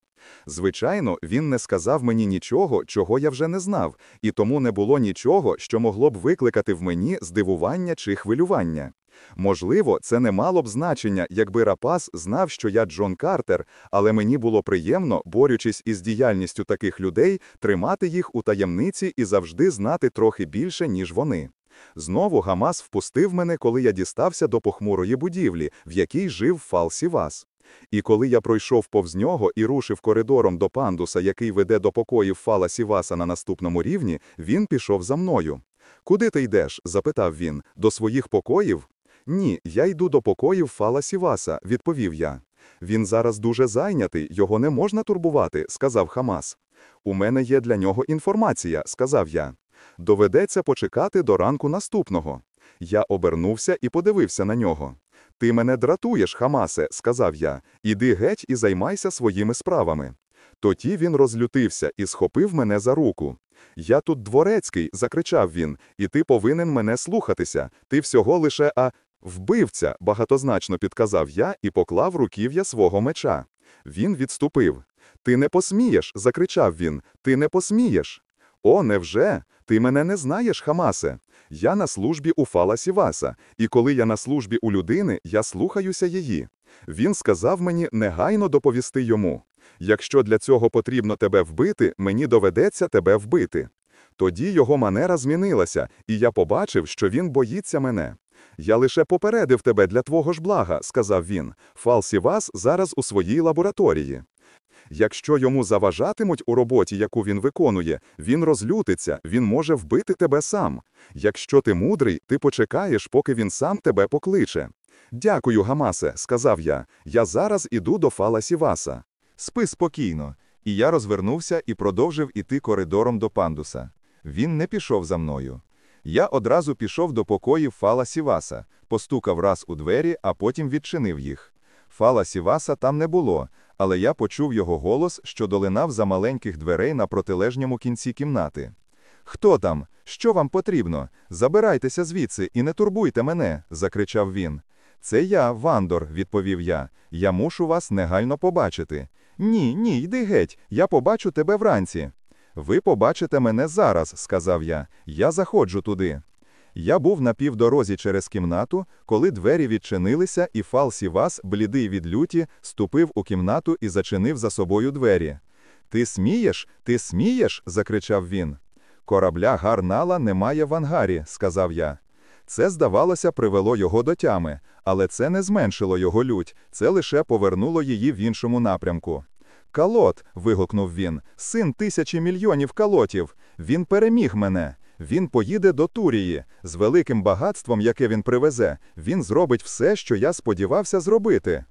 Speaker 2: Звичайно, він не сказав мені нічого, чого я вже не знав, і тому не було нічого, що могло б викликати в мені здивування чи хвилювання. Можливо, це не мало б значення, якби Рапас знав, що я Джон Картер, але мені було приємно, борючись із діяльністю таких людей, тримати їх у таємниці і завжди знати трохи більше, ніж вони. Знову Гамас впустив мене, коли я дістався до похмурої будівлі, в якій жив Фал Сівас. І коли я пройшов повз нього і рушив коридором до пандуса, який веде до покоїв Фала Сіваса на наступному рівні, він пішов за мною. Куди ти йдеш? запитав він. До своїх покоїв? Ні, я йду до покоїв Фала Сіваса, відповів я. Він зараз дуже зайнятий, його не можна турбувати, сказав Хамас. У мене є для нього інформація, сказав я. Доведеться почекати до ранку наступного. Я обернувся і подивився на нього. Ти мене дратуєш, Хамасе, сказав я. Іди геть і займайся своїми справами. Тоді він розлютився і схопив мене за руку. Я тут дворецький, закричав він, і ти повинен мене слухатися. Ти всього лише а вбивця, багатозначно підказав я і поклав руків'я свого меча. Він відступив. Ти не посмієш, закричав він. Ти не посмієш. О, невже? Ти мене не знаєш, Хамасе. Я на службі у Фала Сіваса, і коли я на службі у людини, я слухаюся її. Він сказав мені негайно доповісти йому. Якщо для цього потрібно тебе вбити, мені доведеться тебе вбити. Тоді його манера змінилася, і я побачив, що він боїться мене. Я лише попередив тебе для твого ж блага, сказав він. Фал Сівас зараз у своїй лабораторії. Якщо йому заважатимуть у роботі, яку він виконує, він розлютиться, він може вбити тебе сам. Якщо ти мудрий, ти почекаєш, поки він сам тебе покличе. Дякую, Гамасе, сказав я. Я зараз іду до Фала Сіваса.
Speaker 3: Спи спокійно. І я розвернувся і продовжив іти коридором до пандуса. Він не пішов за мною. Я одразу пішов до покоїв Фала Сіваса, постукав раз у двері, а потім відчинив їх. Фала Сіваса там не було, але я почув його голос, що долинав за маленьких дверей на протилежньому кінці кімнати. Хто там? Що вам потрібно? Забирайтеся звідси і не турбуйте мене, закричав він. Це я, Вандор, відповів я. Я мушу вас негайно побачити. Ні, ні, йди геть, я побачу тебе вранці. Ви побачите мене зараз, сказав я. Я заходжу туди. Я був на півдорозі через кімнату, коли двері відчинилися, і Фал Сівас, блідий від люті, ступив у кімнату і зачинив за собою двері. Ти смієш? Ти смієш? закричав він. Корабля гарнала немає в ангарі, сказав я. Це, здавалося, привело його до тями, але це не зменшило його лють, це лише повернуло її в іншому напрямку. Калот. вигукнув він, син тисячі мільйонів калотів. Він переміг мене. Він поїде до Турії з великим багатством, яке він привезе. Він зробить все, що я сподівався зробити.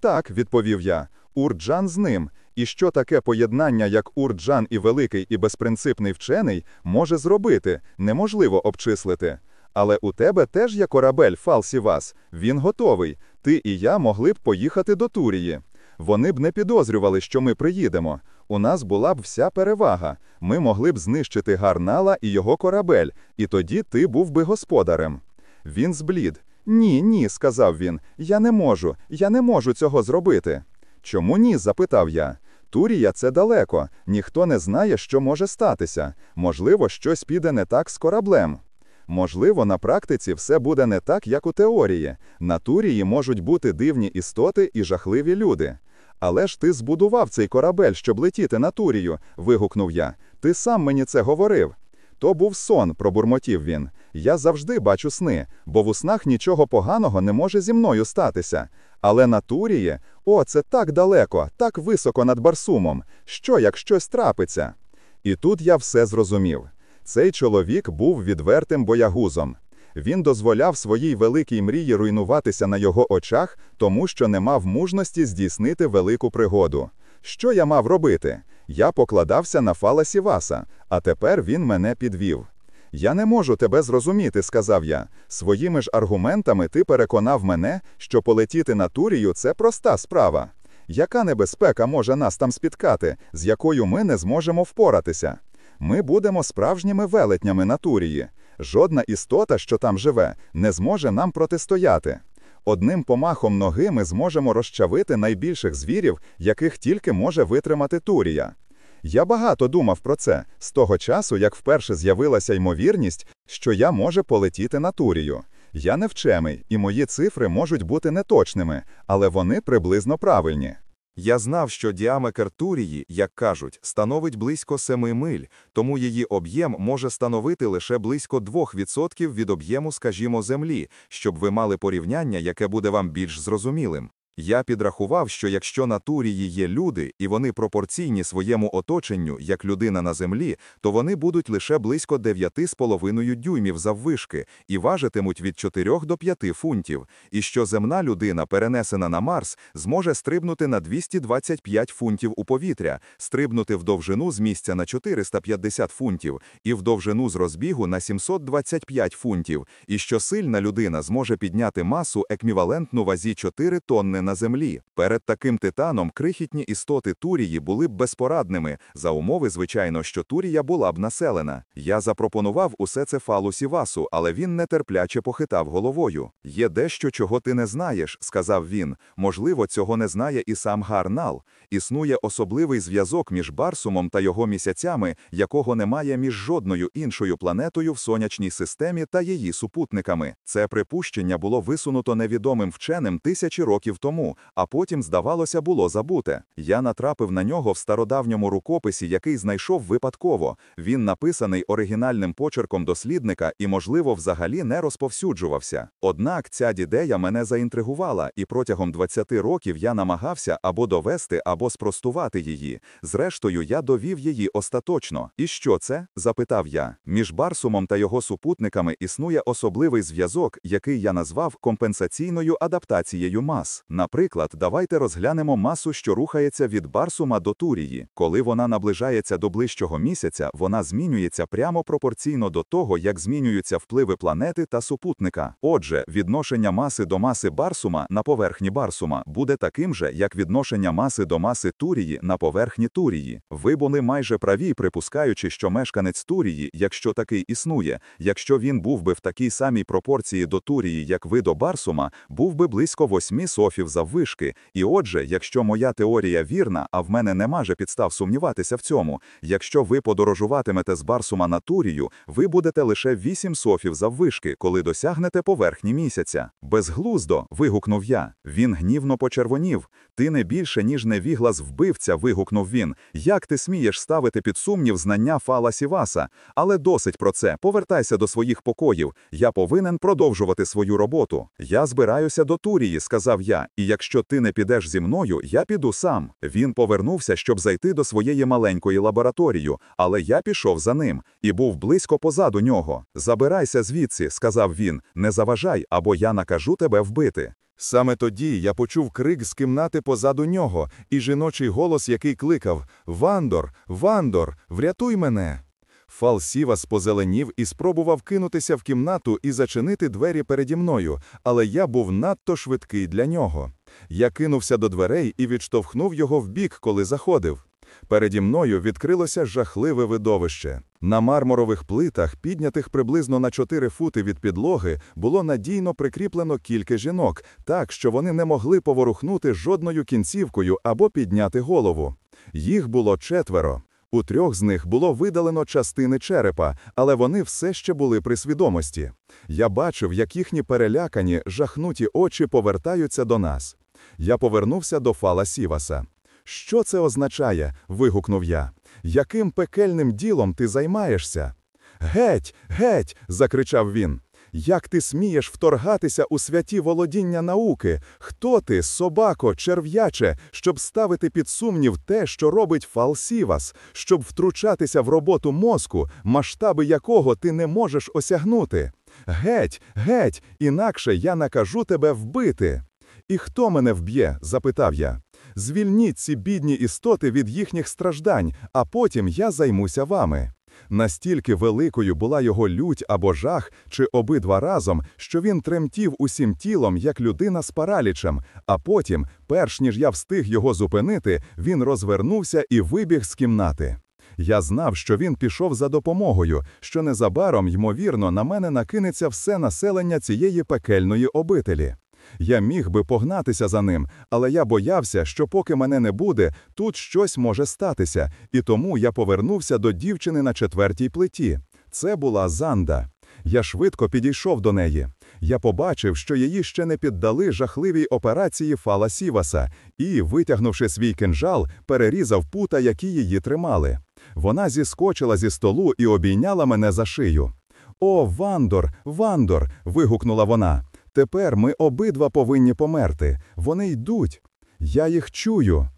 Speaker 1: Так, відповів я. Урджан з ним. І що таке поєднання, як Урджан і великий і безпринципний вчений, може зробити, неможливо обчислити. Але у тебе теж є корабель Фалсівас. Він готовий. Ти і я могли б поїхати до Турії. Вони б не підозрювали, що ми приїдемо. У нас була б вся перевага. Ми могли б знищити Гарнала і його корабель, і тоді ти був би господарем. Він зблід. Ні, ні, сказав він. Я не можу, я не можу цього зробити. Чому ні? запитав я. Турія це далеко, ніхто не знає, що може статися. Можливо, щось піде не так з кораблем. Можливо, на практиці все буде не так, як у теорії. На Турії можуть бути дивні істоти і жахливі люди. Але ж ти збудував цей корабель, щоб летіти на Турію, вигукнув я. Ти сам мені це говорив. То був сон, пробурмотів він. Я завжди бачу сни, бо в уснах нічого поганого не може зі мною статися. Але на Турії, о, це так далеко, так високо над Барсумом. Що, як щось трапиться? І тут я все зрозумів. Цей чоловік був відвертим боягузом. Він дозволяв своїй великій мрії руйнуватися на його очах, тому що не мав мужності здійснити велику пригоду. Що я мав робити? Я покладався на Фала Сіваса, а тепер він мене підвів. Я не можу тебе зрозуміти, сказав я. Своїми ж аргументами ти переконав мене, що полетіти на Турію це проста справа. Яка небезпека може нас там спіткати, з якою ми не зможемо впоратися? Ми будемо справжніми велетнями на Турії. Жодна істота, що там живе, не зможе нам протистояти. Одним помахом ноги ми зможемо розчавити найбільших звірів, яких тільки може витримати Турія. Я багато думав про це з того часу, як вперше з'явилася ймовірність, що я може полетіти на Турію. Я не вчений, і мої цифри можуть бути неточними, але вони приблизно правильні.
Speaker 2: Я знав, що діаметр Турії, як кажуть, становить близько 7 миль, тому її об'єм може становити лише близько 2% від об'єму, скажімо, Землі, щоб ви мали порівняння, яке буде вам більш зрозумілим. Я підрахував, що якщо на Турії є люди, і вони пропорційні своєму оточенню, як людина на землі, то вони будуть лише близько 9,5 дюймів заввишки і важитимуть від 4 до 5 фунтів, і що земна людина, перенесена на Марс, зможе стрибнути на 225 фунтів у повітря, стрибнути в довжину з місця на 450 фунтів і в довжину з розбігу на 725 фунтів, і що сильна людина зможе підняти масу еквівалентну вазі 4 тонни на землі. Перед таким титаном крихітні істоти Турії були б безпорадними, за умови, звичайно, що Турія була б населена. Я запропонував усе це Фалу Сівасу, але він нетерпляче похитав головою. Є дещо, чого ти не знаєш, сказав він. Можливо, цього не знає і сам Гарнал. Існує особливий зв'язок між Барсумом та його місяцями, якого немає між жодною іншою планетою в сонячній системі та її супутниками. Це припущення було висунуто невідомим вченим тисячі років тому, а потім, здавалося, було забуте. Я натрапив на нього в стародавньому рукописі, який знайшов випадково. Він написаний оригінальним почерком дослідника і, можливо, взагалі не розповсюджувався. Однак ця ідея мене заінтригувала, і протягом 20 років я намагався або довести, або спростувати її. Зрештою, я довів її остаточно. І що це? запитав я. Між Барсумом та його супутниками існує особливий зв'язок, який я назвав компенсаційною адаптацією мас. Наприклад, давайте розглянемо масу, що рухається від Барсума до Турії. Коли вона наближається до ближчого місяця, вона змінюється прямо пропорційно до того, як змінюються впливи планети та супутника. Отже, відношення маси до маси Барсума на поверхні Барсума буде таким же, як відношення маси до маси Турії на поверхні Турії. Ви були майже праві, припускаючи, що мешканець Турії, якщо такий існує, якщо він був би в такій самій пропорції до Турії, як ви до Барсума, був би близько восьми софів заввишки. І отже, якщо моя теорія вірна, а в мене нема же підстав сумніватися в цьому, якщо ви подорожуватимете з Барсума на Турію, ви будете лише вісім софів заввишки, коли досягнете поверхні місяця. Безглуздо. вигукнув я. Він гнівно почервонів. Ти не більше, ніж невіглас вбивця, вигукнув він. Як ти смієш ставити під сумнів знання Фала Сіваса? Але досить про це. Повертайся до своїх покоїв. Я повинен продовжувати свою роботу. Я збираюся до Турії, сказав я, і якщо ти не підеш зі мною, я піду сам. Він повернувся, щоб зайти до своєї маленької лабораторії, але я пішов за ним і був близько позаду нього. Забирайся звідси, сказав він. Не заважай, або я накажу тебе вбити.
Speaker 3: Саме тоді я почув крик з кімнати позаду нього і жіночий голос, який кликав Вандор, Вандор, врятуй мене. Фал Сівас позеленів і спробував кинутися в кімнату і зачинити двері переді мною, але я був надто швидкий для нього. Я кинувся до дверей і відштовхнув його вбік, коли заходив. Переді мною відкрилося жахливе видовище. На мармурових плитах, піднятих приблизно на 4 фути від підлоги, було надійно прикріплено кілька жінок, так, що вони не могли поворухнути жодною кінцівкою або підняти голову. Їх було четверо. У трьох з них було видалено частини черепа, але вони все ще були при свідомості. Я бачив, як їхні перелякані, жахнуті очі повертаються до нас. Я повернувся до Фала Сіваса. Що це означає? вигукнув я. Яким пекельним ділом ти займаєшся? Геть, геть. закричав він. Як ти смієш вторгатися у святі володіння науки? Хто ти, собако, черв'яче, щоб ставити під сумнів те, що робить Фалсівас, щоб втручатися в роботу мозку, масштаби якого ти не можеш осягнути? Геть, геть, інакше я накажу тебе вбити. І хто мене вб'є? запитав я. Звільніть ці бідні істоти від їхніх страждань, а потім я займуся вами. Настільки великою була його лють або жах, чи обидва разом, що він тремтів усім тілом, як людина з паралічем, а потім, перш ніж я встиг його зупинити, він розвернувся і вибіг з кімнати. Я знав, що він пішов за допомогою, що незабаром, ймовірно, на мене накинеться все населення цієї пекельної обителі. Я міг би погнатися за ним, але я боявся, що поки мене не буде, тут щось може статися, і тому я повернувся до дівчини на четвертій плиті. Це була Занда. Я швидко підійшов до неї. Я побачив, що її ще не піддали жахливій операції Фала Сіваса, і, витягнувши свій кинжал, перерізав пута, які її тримали. Вона зіскочила зі столу і обійняла мене за шию. О, Вандор, Вандор. вигукнула вона. Тепер ми обидва повинні померти. Вони йдуть. Я їх чую.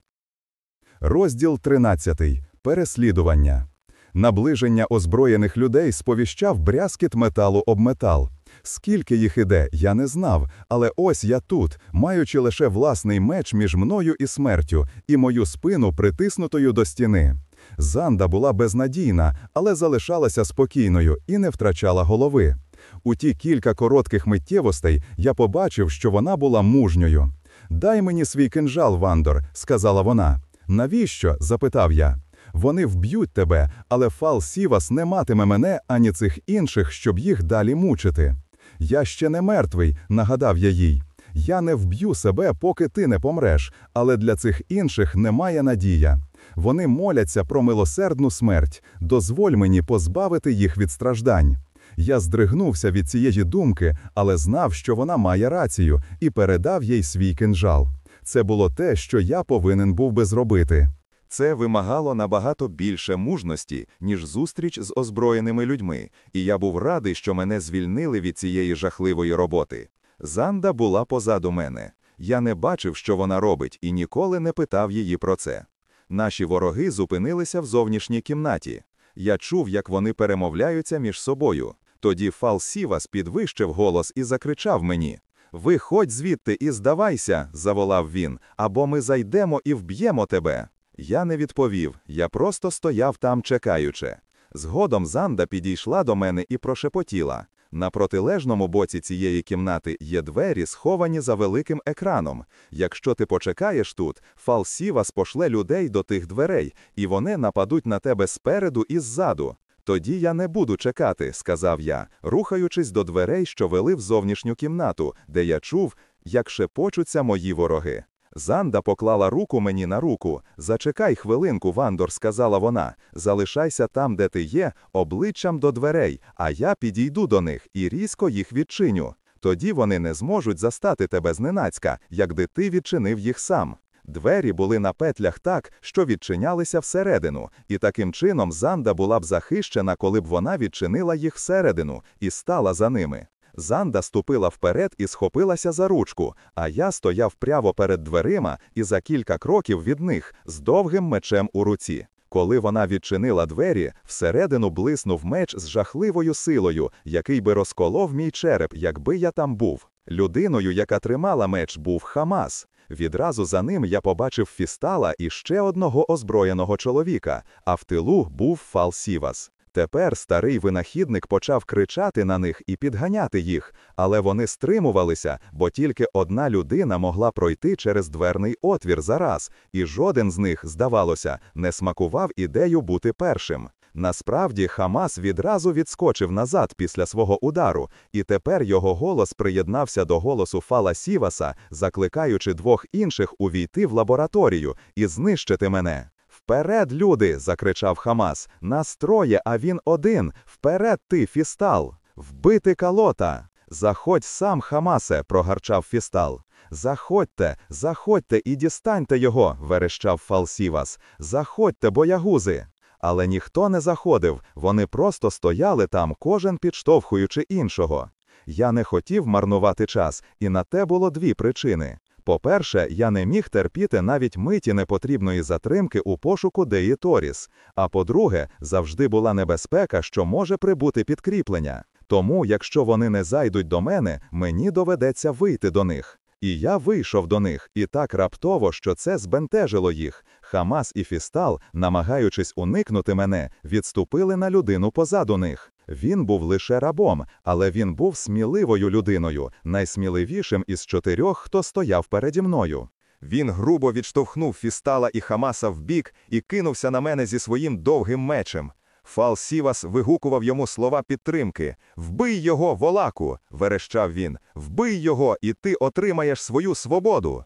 Speaker 3: Розділ 13. Переслідування. Наближення озброєних людей сповіщав брязкіт металу об метал. Скільки їх іде, я не знав, але ось я тут, маючи лише власний меч між мною і смертю, і мою спину притиснутою до стіни. Занда була безнадійна, але залишалася спокійною і не втрачала голови. У ті кілька коротких миттєвостей я побачив, що вона була мужньою. Дай мені свій кинжал, Вандор, сказала вона. Навіщо? запитав я. Вони вб'ють тебе, але Фал Сівас не матиме мене ані цих інших, щоб їх далі мучити. Я ще не мертвий, нагадав я їй. Я не вб'ю себе, поки ти не помреш, але для цих інших немає надія. Вони моляться про милосердну смерть. Дозволь мені позбавити їх від страждань. Я здригнувся від цієї думки, але знав, що вона має рацію, і передав їй свій кинжал. Це було те, що я повинен був би зробити.
Speaker 1: Це вимагало набагато більше мужності, ніж зустріч з озброєними людьми, і я був радий, що мене звільнили від цієї жахливої роботи. Занда була позаду мене. Я не бачив, що вона робить, і ніколи не питав її про це. Наші вороги зупинилися в зовнішній кімнаті. Я чув, як вони перемовляються між собою. Тоді Фал Сівас підвищив голос і закричав мені: Виходь звідти і здавайся, заволав він, або ми зайдемо і вб'ємо тебе. Я не відповів, я просто стояв там, чекаючи. Згодом Занда підійшла до мене і прошепотіла. На протилежному боці цієї кімнати є двері, сховані за великим екраном. Якщо ти почекаєш тут, Фал Сівас пошле людей до тих дверей, і вони нападуть на тебе спереду і ззаду. Тоді я не буду чекати, сказав я, рухаючись до дверей, що вели в зовнішню кімнату, де я чув, як шепочуться мої вороги. Занда поклала руку мені на руку. Зачекай хвилинку, Вандор, сказала вона. Залишайся там, де ти є, обличчям до дверей, а я підійду до них і різко їх відчиню. Тоді вони не зможуть застати тебе зненацька, якби ти відчинив їх сам. Двері були на петлях так, що відчинялися всередину, і таким чином Занда була б захищена, коли б вона відчинила їх всередину і стала за ними. Занда ступила вперед і схопилася за ручку, а я стояв прямо перед дверима і за кілька кроків від них з довгим мечем у руці. Коли вона відчинила двері, всередину блиснув меч з жахливою силою, який би розколов мій череп, якби я там був. Людиною, яка тримала меч, був Хамас. Відразу за ним я побачив Фістала і ще одного озброєного чоловіка, а в тилу був Фалсівас. Тепер старий винахідник почав кричати на них і підганяти їх, але вони стримувалися, бо тільки одна людина могла пройти через дверний отвір зараз, і жоден з них, здавалося, не смакував ідею бути першим. Насправді Хамас відразу відскочив назад після свого удару, і тепер його голос приєднався до голосу Фала Сіваса, закликаючи двох інших увійти в лабораторію і знищити мене. Вперед, люди! закричав Хамас. Нас троє, а він один. Вперед ти, фістал! Вбити калота! Заходь сам, Хамасе, прогарчав фістал. Заходьте, заходьте і дістаньте його, верещав Фалсівас. Заходьте, боягузи. Але ніхто не заходив, вони просто стояли там, кожен підштовхуючи іншого. Я не хотів марнувати час, і на те було дві причини. По-перше, я не міг терпіти навіть миті непотрібної затримки у пошуку Деї Торіс. А по-друге, завжди була небезпека, що може прибути підкріплення. Тому, якщо вони не зайдуть до мене, мені доведеться вийти до них. І я вийшов до них, і так раптово, що це збентежило їх. Хамас і Фістал, намагаючись уникнути мене, відступили на людину позаду них. Він був лише рабом, але він був сміливою людиною, найсміливішим із чотирьох, хто стояв переді мною.
Speaker 3: Він грубо відштовхнув Фістала і Хамаса вбік і кинувся на мене зі своїм довгим мечем. Фал Сівас вигукував йому слова підтримки. Вбий його, волаку! верещав він. Вбий його, і ти отримаєш свою свободу.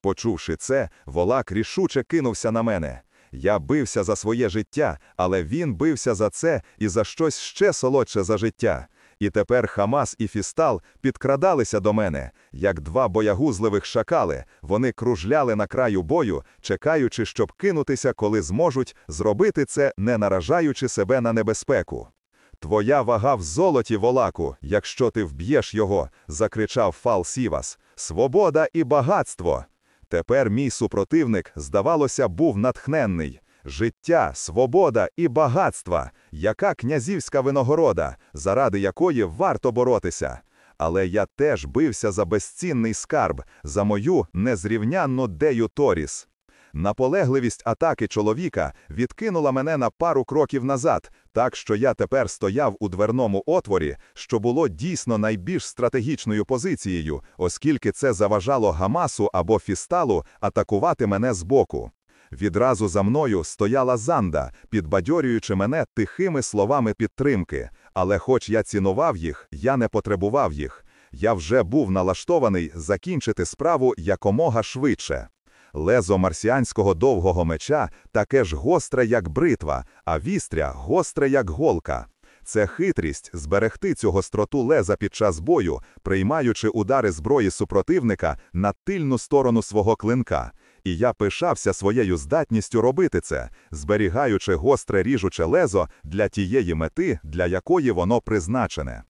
Speaker 3: Почувши це, волак рішуче кинувся на мене. Я бився за своє життя, але він бився за це і за щось ще солодше за життя. І тепер Хамас і Фістал підкрадалися до мене, як два боягузливих шакали. Вони кружляли на краю бою, чекаючи, щоб кинутися, коли зможуть зробити це, не наражаючи себе на небезпеку. Твоя вага в золоті, волаку, якщо ти вб'єш його, закричав Фал Сівас. Свобода і багатство. Тепер мій супротивник, здавалося, був натхненний. Життя, свобода і багатства, яка князівська винагорода, заради якої варто боротися. Але я теж бився за безцінний скарб, за мою незрівнянну дею Торіс. Наполегливість атаки чоловіка відкинула мене на пару кроків назад, так що я тепер стояв у дверному отворі, що було дійсно найбільш стратегічною позицією, оскільки це заважало Гамасу або Фісталу атакувати мене збоку. Відразу за мною стояла занда, підбадьорюючи мене тихими словами підтримки, але хоч я цінував їх, я не потребував їх. Я вже був налаштований закінчити справу якомога швидше. Лезо марсіанського довгого меча таке ж гостре, як бритва, а вістря гостре, як голка. Це хитрість зберегти цю гостроту леза під час бою, приймаючи удари зброї супротивника на тильну сторону свого клинка. І я пишався своєю здатністю робити це, зберігаючи гостре ріжуче лезо для тієї мети, для якої воно призначене.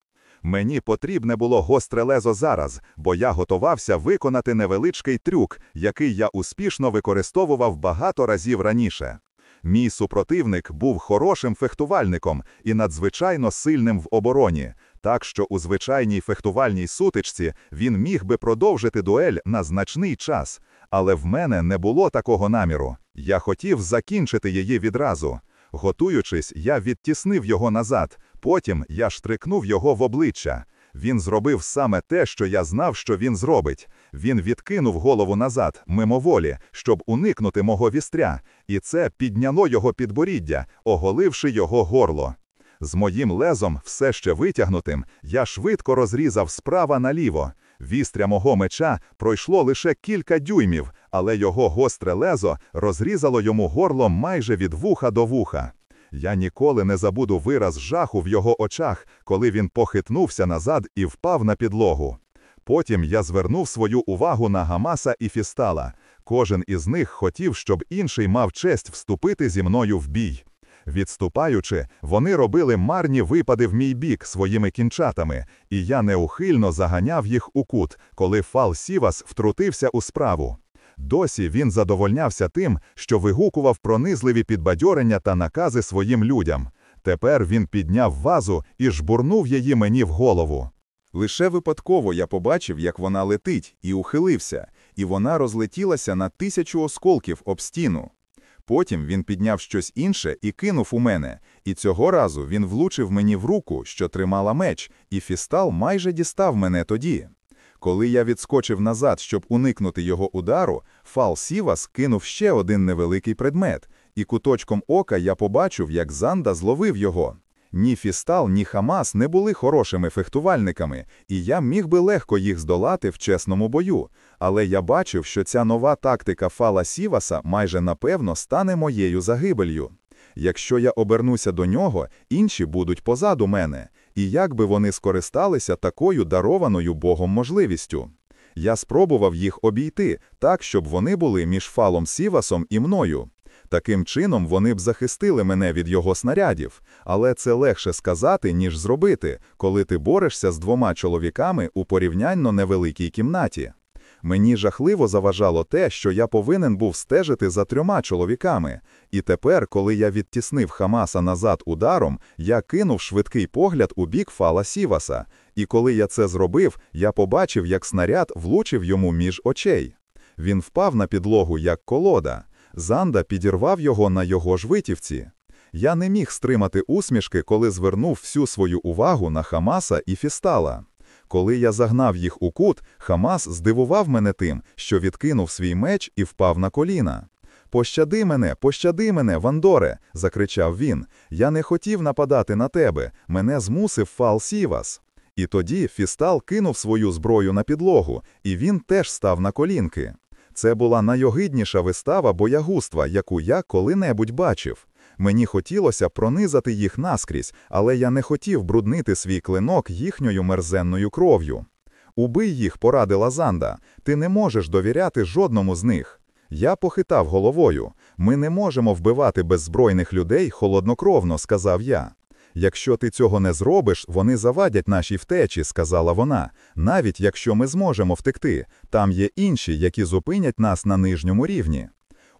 Speaker 3: Мені потрібне було гостре лезо зараз, бо я готувався виконати невеличкий трюк, який я успішно використовував багато разів раніше. Мій супротивник був хорошим фехтувальником і надзвичайно сильним в обороні, так що у звичайній фехтувальній сутичці він міг би продовжити дуель на значний час. Але в мене не було такого наміру. Я хотів закінчити її відразу. Готуючись, я відтіснив його назад, потім я штрикнув його в обличчя. Він зробив саме те, що я знав, що він зробить. Він відкинув голову назад, мимоволі, щоб уникнути мого вістря, і це підняло його підборіддя, оголивши його горло. З моїм лезом, все ще витягнутим, я швидко розрізав справа наліво. Вістря мого меча пройшло лише кілька дюймів, але його гостре лезо розрізало йому горло майже від вуха до вуха. Я ніколи не забуду вираз жаху в його очах, коли він похитнувся назад і впав на підлогу. Потім я звернув свою увагу на Гамаса і Фістала. Кожен із них хотів, щоб інший мав честь вступити зі мною в бій. Відступаючи, вони робили марні випади в мій бік своїми кінчатами, і я неухильно заганяв їх у кут, коли Фал Сівас втрутився у справу. Досі він задовольнявся тим, що вигукував пронизливі підбадьорення та накази своїм людям. Тепер він підняв вазу і жбурнув її мені в голову. Лише випадково я побачив, як вона летить, і ухилився, і вона розлетілася на тисячу осколків об стіну. Потім він підняв щось інше і кинув у мене, і цього разу він влучив мені в руку, що тримала меч, і фістал майже дістав мене тоді. Коли я відскочив назад, щоб уникнути його удару, Фал Сівас кинув ще один невеликий предмет, і куточком ока я побачив, як Занда зловив його. Ні Фістал, ні Хамас не були хорошими фехтувальниками, і я міг би легко їх здолати в чесному бою. Але я бачив, що ця нова тактика Фала Сіваса майже напевно стане моєю загибелью. Якщо я обернуся до нього, інші будуть позаду мене, і як би вони скористалися такою дарованою Богом можливістю. Я спробував їх обійти так, щоб вони були між Фалом Сівасом і мною. Таким чином вони б захистили мене від його снарядів, але це легше сказати, ніж зробити, коли ти борешся з двома чоловіками у порівнянно невеликій кімнаті. Мені жахливо заважало те, що я повинен був стежити за трьома чоловіками, і тепер, коли я відтіснив Хамаса назад ударом, я кинув швидкий погляд у бік Фала Сіваса, і коли я це зробив, я побачив, як снаряд влучив йому між очей. Він впав на підлогу, як колода. Занда підірвав його на його ж витівці. Я не міг стримати усмішки, коли звернув всю свою увагу на Хамаса і Фістала. Коли я загнав їх у кут, Хамас здивував мене тим, що відкинув свій меч і впав на коліна. Пощади мене, пощади мене, Вандоре, закричав він. Я не хотів нападати на тебе, мене змусив Фал Сівас. І тоді Фістал кинув свою зброю на підлогу, і він теж став на колінки. Це була найогидніша вистава боягузтва, яку я коли-небудь бачив. Мені хотілося пронизати їх наскрізь, але я не хотів бруднити свій клинок їхньою мерзенною кров'ю. Убий їх, порадила Занда, ти не можеш довіряти жодному з них. Я похитав головою. Ми не можемо вбивати беззбройних людей холоднокровно, сказав я. Якщо ти цього не зробиш, вони завадять нашій втечі, сказала вона. Навіть якщо ми зможемо втекти, там є інші, які зупинять нас на нижньому рівні.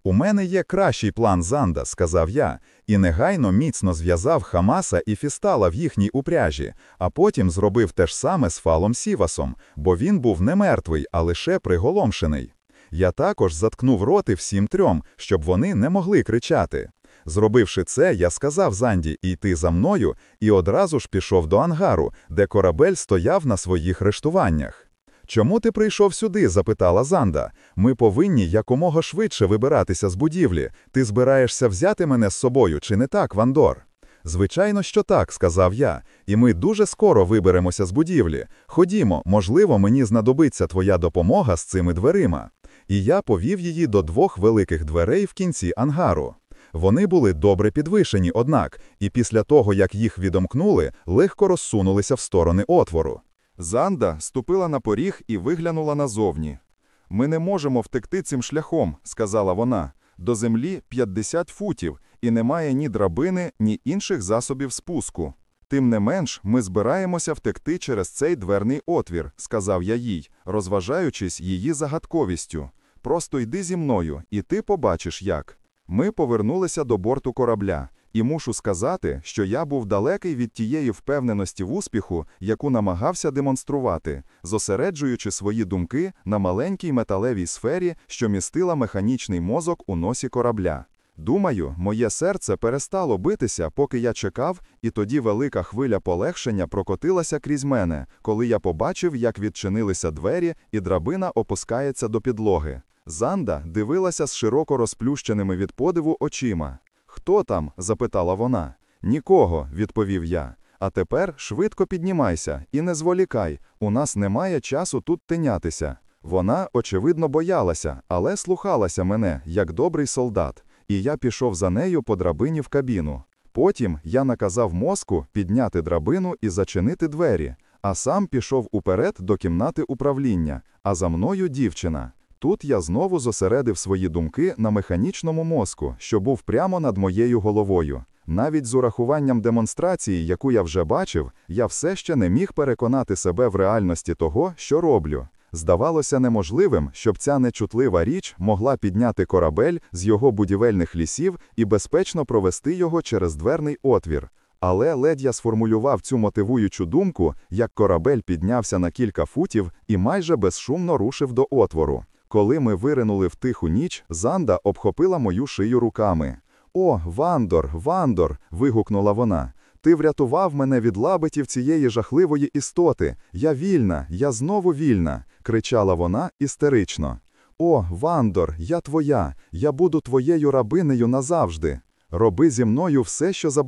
Speaker 3: У мене є кращий план Занда, сказав я, і негайно міцно зв'язав Хамаса і Фістала в їхній упряжі, а потім зробив те ж саме з Фалом Сівасом, бо він був не мертвий, а лише приголомшений. Я також заткнув роти всім трьом, щоб вони не могли кричати. Зробивши це, я сказав Занді йти за мною і одразу ж пішов до ангару, де корабель стояв на своїх рештуваннях. Чому ти прийшов сюди? запитала Занда. Ми повинні якомога швидше вибиратися з будівлі. Ти збираєшся взяти мене з собою, чи не так, Вандор? Звичайно, що так, сказав я, і ми дуже скоро виберемося з будівлі. Ходімо, можливо, мені знадобиться твоя допомога з цими дверима. І я повів її до двох великих дверей в кінці ангару. Вони були добре підвишені, однак, і після того, як їх відомкнули, легко розсунулися в сторони отвору.
Speaker 2: Занда ступила на поріг і виглянула назовні. Ми не можемо втекти цим шляхом, сказала вона. До землі 50 футів, і немає ні драбини, ні інших засобів спуску. Тим не менш, ми збираємося втекти через цей дверний отвір, сказав я їй, розважаючись її загадковістю. Просто йди зі мною, і ти побачиш як. Ми повернулися до борту корабля, і мушу сказати, що я був далекий від тієї впевненості в успіху, яку намагався демонструвати, зосереджуючи свої думки на маленькій металевій сфері, що містила механічний мозок у носі корабля. Думаю, моє серце перестало битися, поки я чекав, і тоді велика хвиля полегшення прокотилася крізь мене, коли я побачив, як відчинилися двері, і драбина опускається до підлоги. Занда дивилася з широко розплющеними від подиву очима. Хто там? запитала вона. Нікого, відповів я. А тепер швидко піднімайся і не зволікай, у нас немає часу тут тинятися. Вона, очевидно, боялася, але слухалася мене, як добрий солдат, і я пішов за нею по драбині в кабіну. Потім я наказав мозку підняти драбину і зачинити двері, а сам пішов уперед до кімнати управління, а за мною дівчина. Тут я знову зосередив свої думки на механічному мозку, що був прямо над моєю головою. Навіть з урахуванням демонстрації, яку я вже бачив, я все ще не міг переконати себе в реальності того, що роблю. Здавалося неможливим, щоб ця нечутлива річ могла підняти корабель з його будівельних лісів і безпечно провести його через дверний отвір.
Speaker 1: Але ледь я сформулював цю мотивуючу думку, як корабель піднявся на кілька футів і майже безшумно рушив до отвору. Коли ми виринули в тиху ніч, Занда обхопила мою шию руками. О, Вандор, Вандор. вигукнула вона. Ти врятував мене від лабитів цієї жахливої істоти. Я вільна, я знову вільна, кричала вона істерично. О, Вандор, я твоя, я буду твоєю рабинею назавжди. Роби зі мною все, що забажаєш.